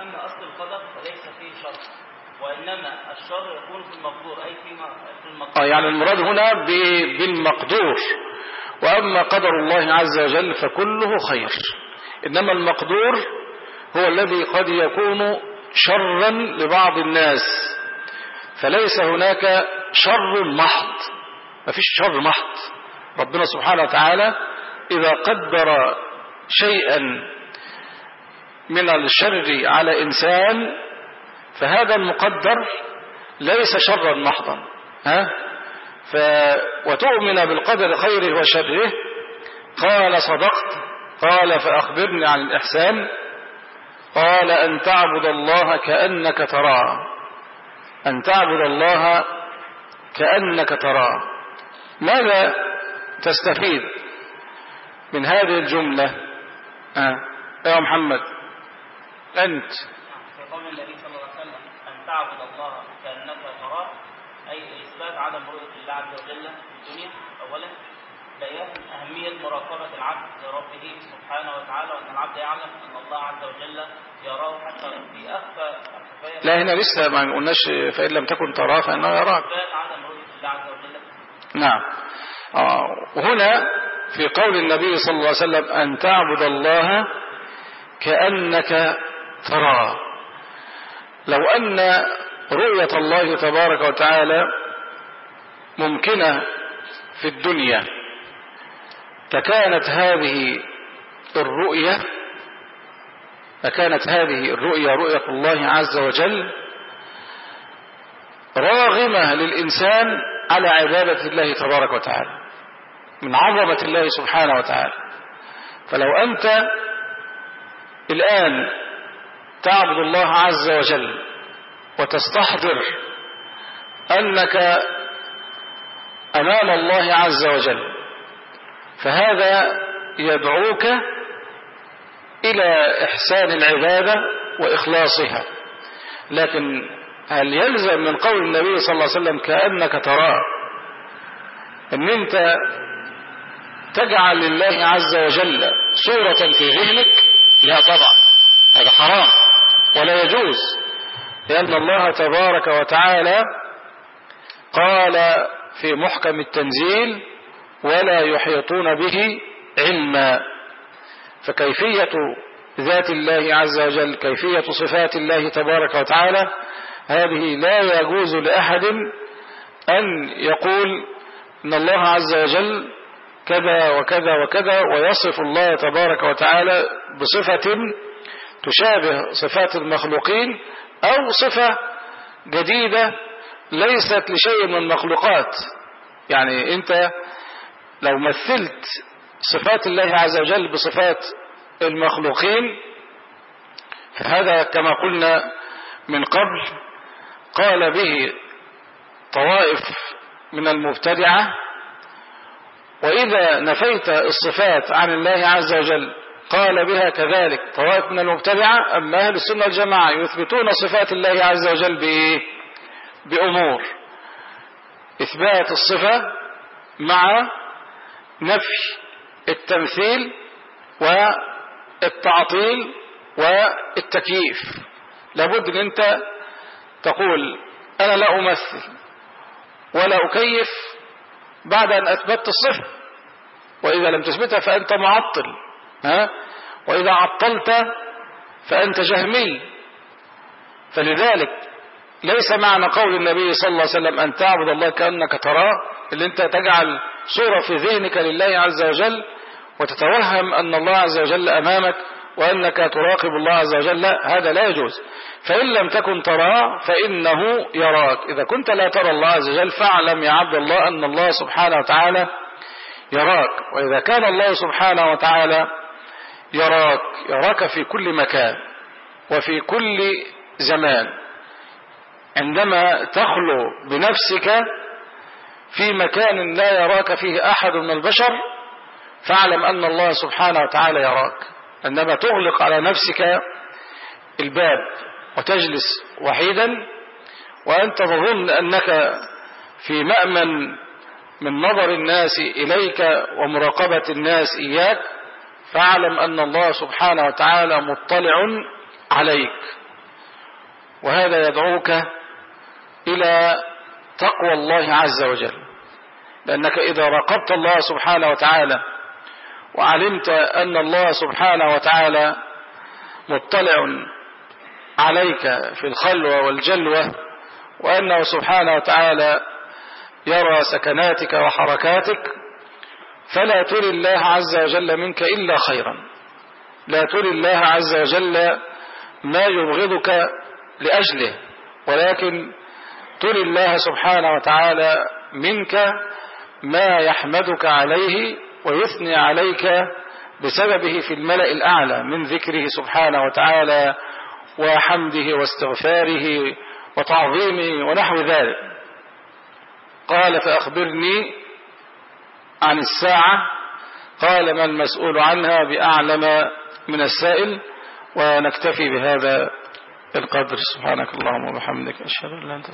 أما أصل القدر فليس فيه شر وإنما الشر يكون في المقدور أي في المقدور. آه يعني المراد هنا بالمقدور. وأما قدر الله عز وجل فكله خير. إنما المقدور هو الذي قد يكون شرا لبعض الناس. فليس هناك شر محض. ما فيش شر محض. ربنا سبحانه وتعالى إذا قدر شيئا من الشر على إنسان فهذا المقدر ليس شرا محضا ها؟ ف وتؤمن بالقدر خيره وشره. قال صدقت قال فأخبرني عن الإحسان. قال أن تعبد الله كأنك تراه. أن تعبد الله كأنك تراه. ماذا تستفيد من هذه الجملة؟ آه. يا محمد أنت في قول النبي صلى الله عليه وسلم أن تعبد الله كأنك تراه. أي إثبات عدم رؤية الله عز وجل. في الدنيا أولا بيان أهمية مراقبة العبد لربه سبحانه وتعالى وأن العبد يعلم أن الله عز وجل يراه حتى في أخفى الخفايا لا هنا لسه ما قلناش فإن لم تكن تراه فإنه يراك إثبات عدم رؤية الله عز وجل. نعم. آه. وهنا في قول النبي صلى الله عليه وسلم أن تعبد الله كأنك تراه. لو أن رؤية الله تبارك وتعالى ممكنة في الدنيا فكانت هذه الرؤية فكانت هذه الرؤية رؤية الله عز وجل راغمة للإنسان على عبادة الله تبارك وتعالى من عظمة الله سبحانه وتعالى. فلو أنت الآن تعبد الله عز وجل وتستحضر أنك أمام الله عز وجل فهذا يدعوك إلى إحسان العبادة وإخلاصها. لكن هل يلزم من قول النبي صلى الله عليه وسلم كأنك تراه أن أنت تجعل لله عز وجل صورة في ذهنك؟ لا طبعا هذا حرام. ولا يجوز لأن الله تبارك وتعالى قال في محكم التنزيل ولا يحيطون به علما فكيفية ذات الله عز وجل كيفية صفات الله تبارك وتعالى هذه لا يجوز لأحد أن يقول إن الله عز وجل كذا وكذا وكذا ويصف الله تبارك وتعالى بصفة تشابه صفات المخلوقين أو صفة جديدة ليست لشيء من المخلوقات يعني أنت لو مثلت صفات الله عز وجل بصفات المخلوقين فهذا كما قلنا من قبل قال به طوائف من المبتدعة وإذا نفيت الصفات عن الله عز وجل قال بها كذلك طوائف من المبتدعة أما أهل السنة والجماعة يثبتون صفات الله عز وجل بإيه؟ بأمور إثبات الصفة مع نفي التمثيل والتعطيل والتكييف لابد إن أنت تقول أنا لا أمثل ولا أكيف بعد أن أثبتت الصفة وإذا لم تثبتها فأنت معطل ها؟ وإذا عطلت فأنت جهمي. فلذلك ليس معنى قول النبي صلى الله عليه وسلم أن تعبد الله كأنك تراه اللي أنت تجعل صورة في ذهنك لله عز وجل وتتوهم أن الله عز وجل أمامك وأنك تراقب الله عز وجل لا هذا لا يجوز. فإن لم تكن تراه فإنه يراك. إذا كنت لا ترى الله عز وجل فاعلم يا عبد الله أن الله سبحانه وتعالى يراك. وإذا كان الله سبحانه وتعالى يراك يراك في كل مكان وفي كل زمان. عندما تخلو بنفسك في مكان لا يراك فيه أحد من البشر فاعلم أن الله سبحانه وتعالى يراك. عندما تغلق على نفسك الباب وتجلس وحيدا وأنت تظن أنك في مأمن من نظر الناس إليك ومراقبة الناس إياك فاعلم أن الله سبحانه وتعالى مطلع عليك. وهذا يدعوك إلى تقوى الله عز وجل. لأنك إذا راقبت الله سبحانه وتعالى وعلمت أن الله سبحانه وتعالى مطلع عليك في الخلوة والجلوة وأنه سبحانه وتعالى يرى سكناتك وحركاتك فلا تري الله عز وجل منك إلا خيرا. لا تري الله عز وجل ما يبغضك لأجله ولكن تري الله سبحانه وتعالى منك ما يحمدك عليه ويثني عليك بسببه في الملأ الأعلى من ذكره سبحانه وتعالى وحمده واستغفاره وتعظيمه ونحو ذلك. قال فأخبرني عن الساعة قال ما المسؤول عنها بأعلم من السائل ونكتفي بهذا القدر. سبحانك اللهم وبحمدك أشهد أن لا أنت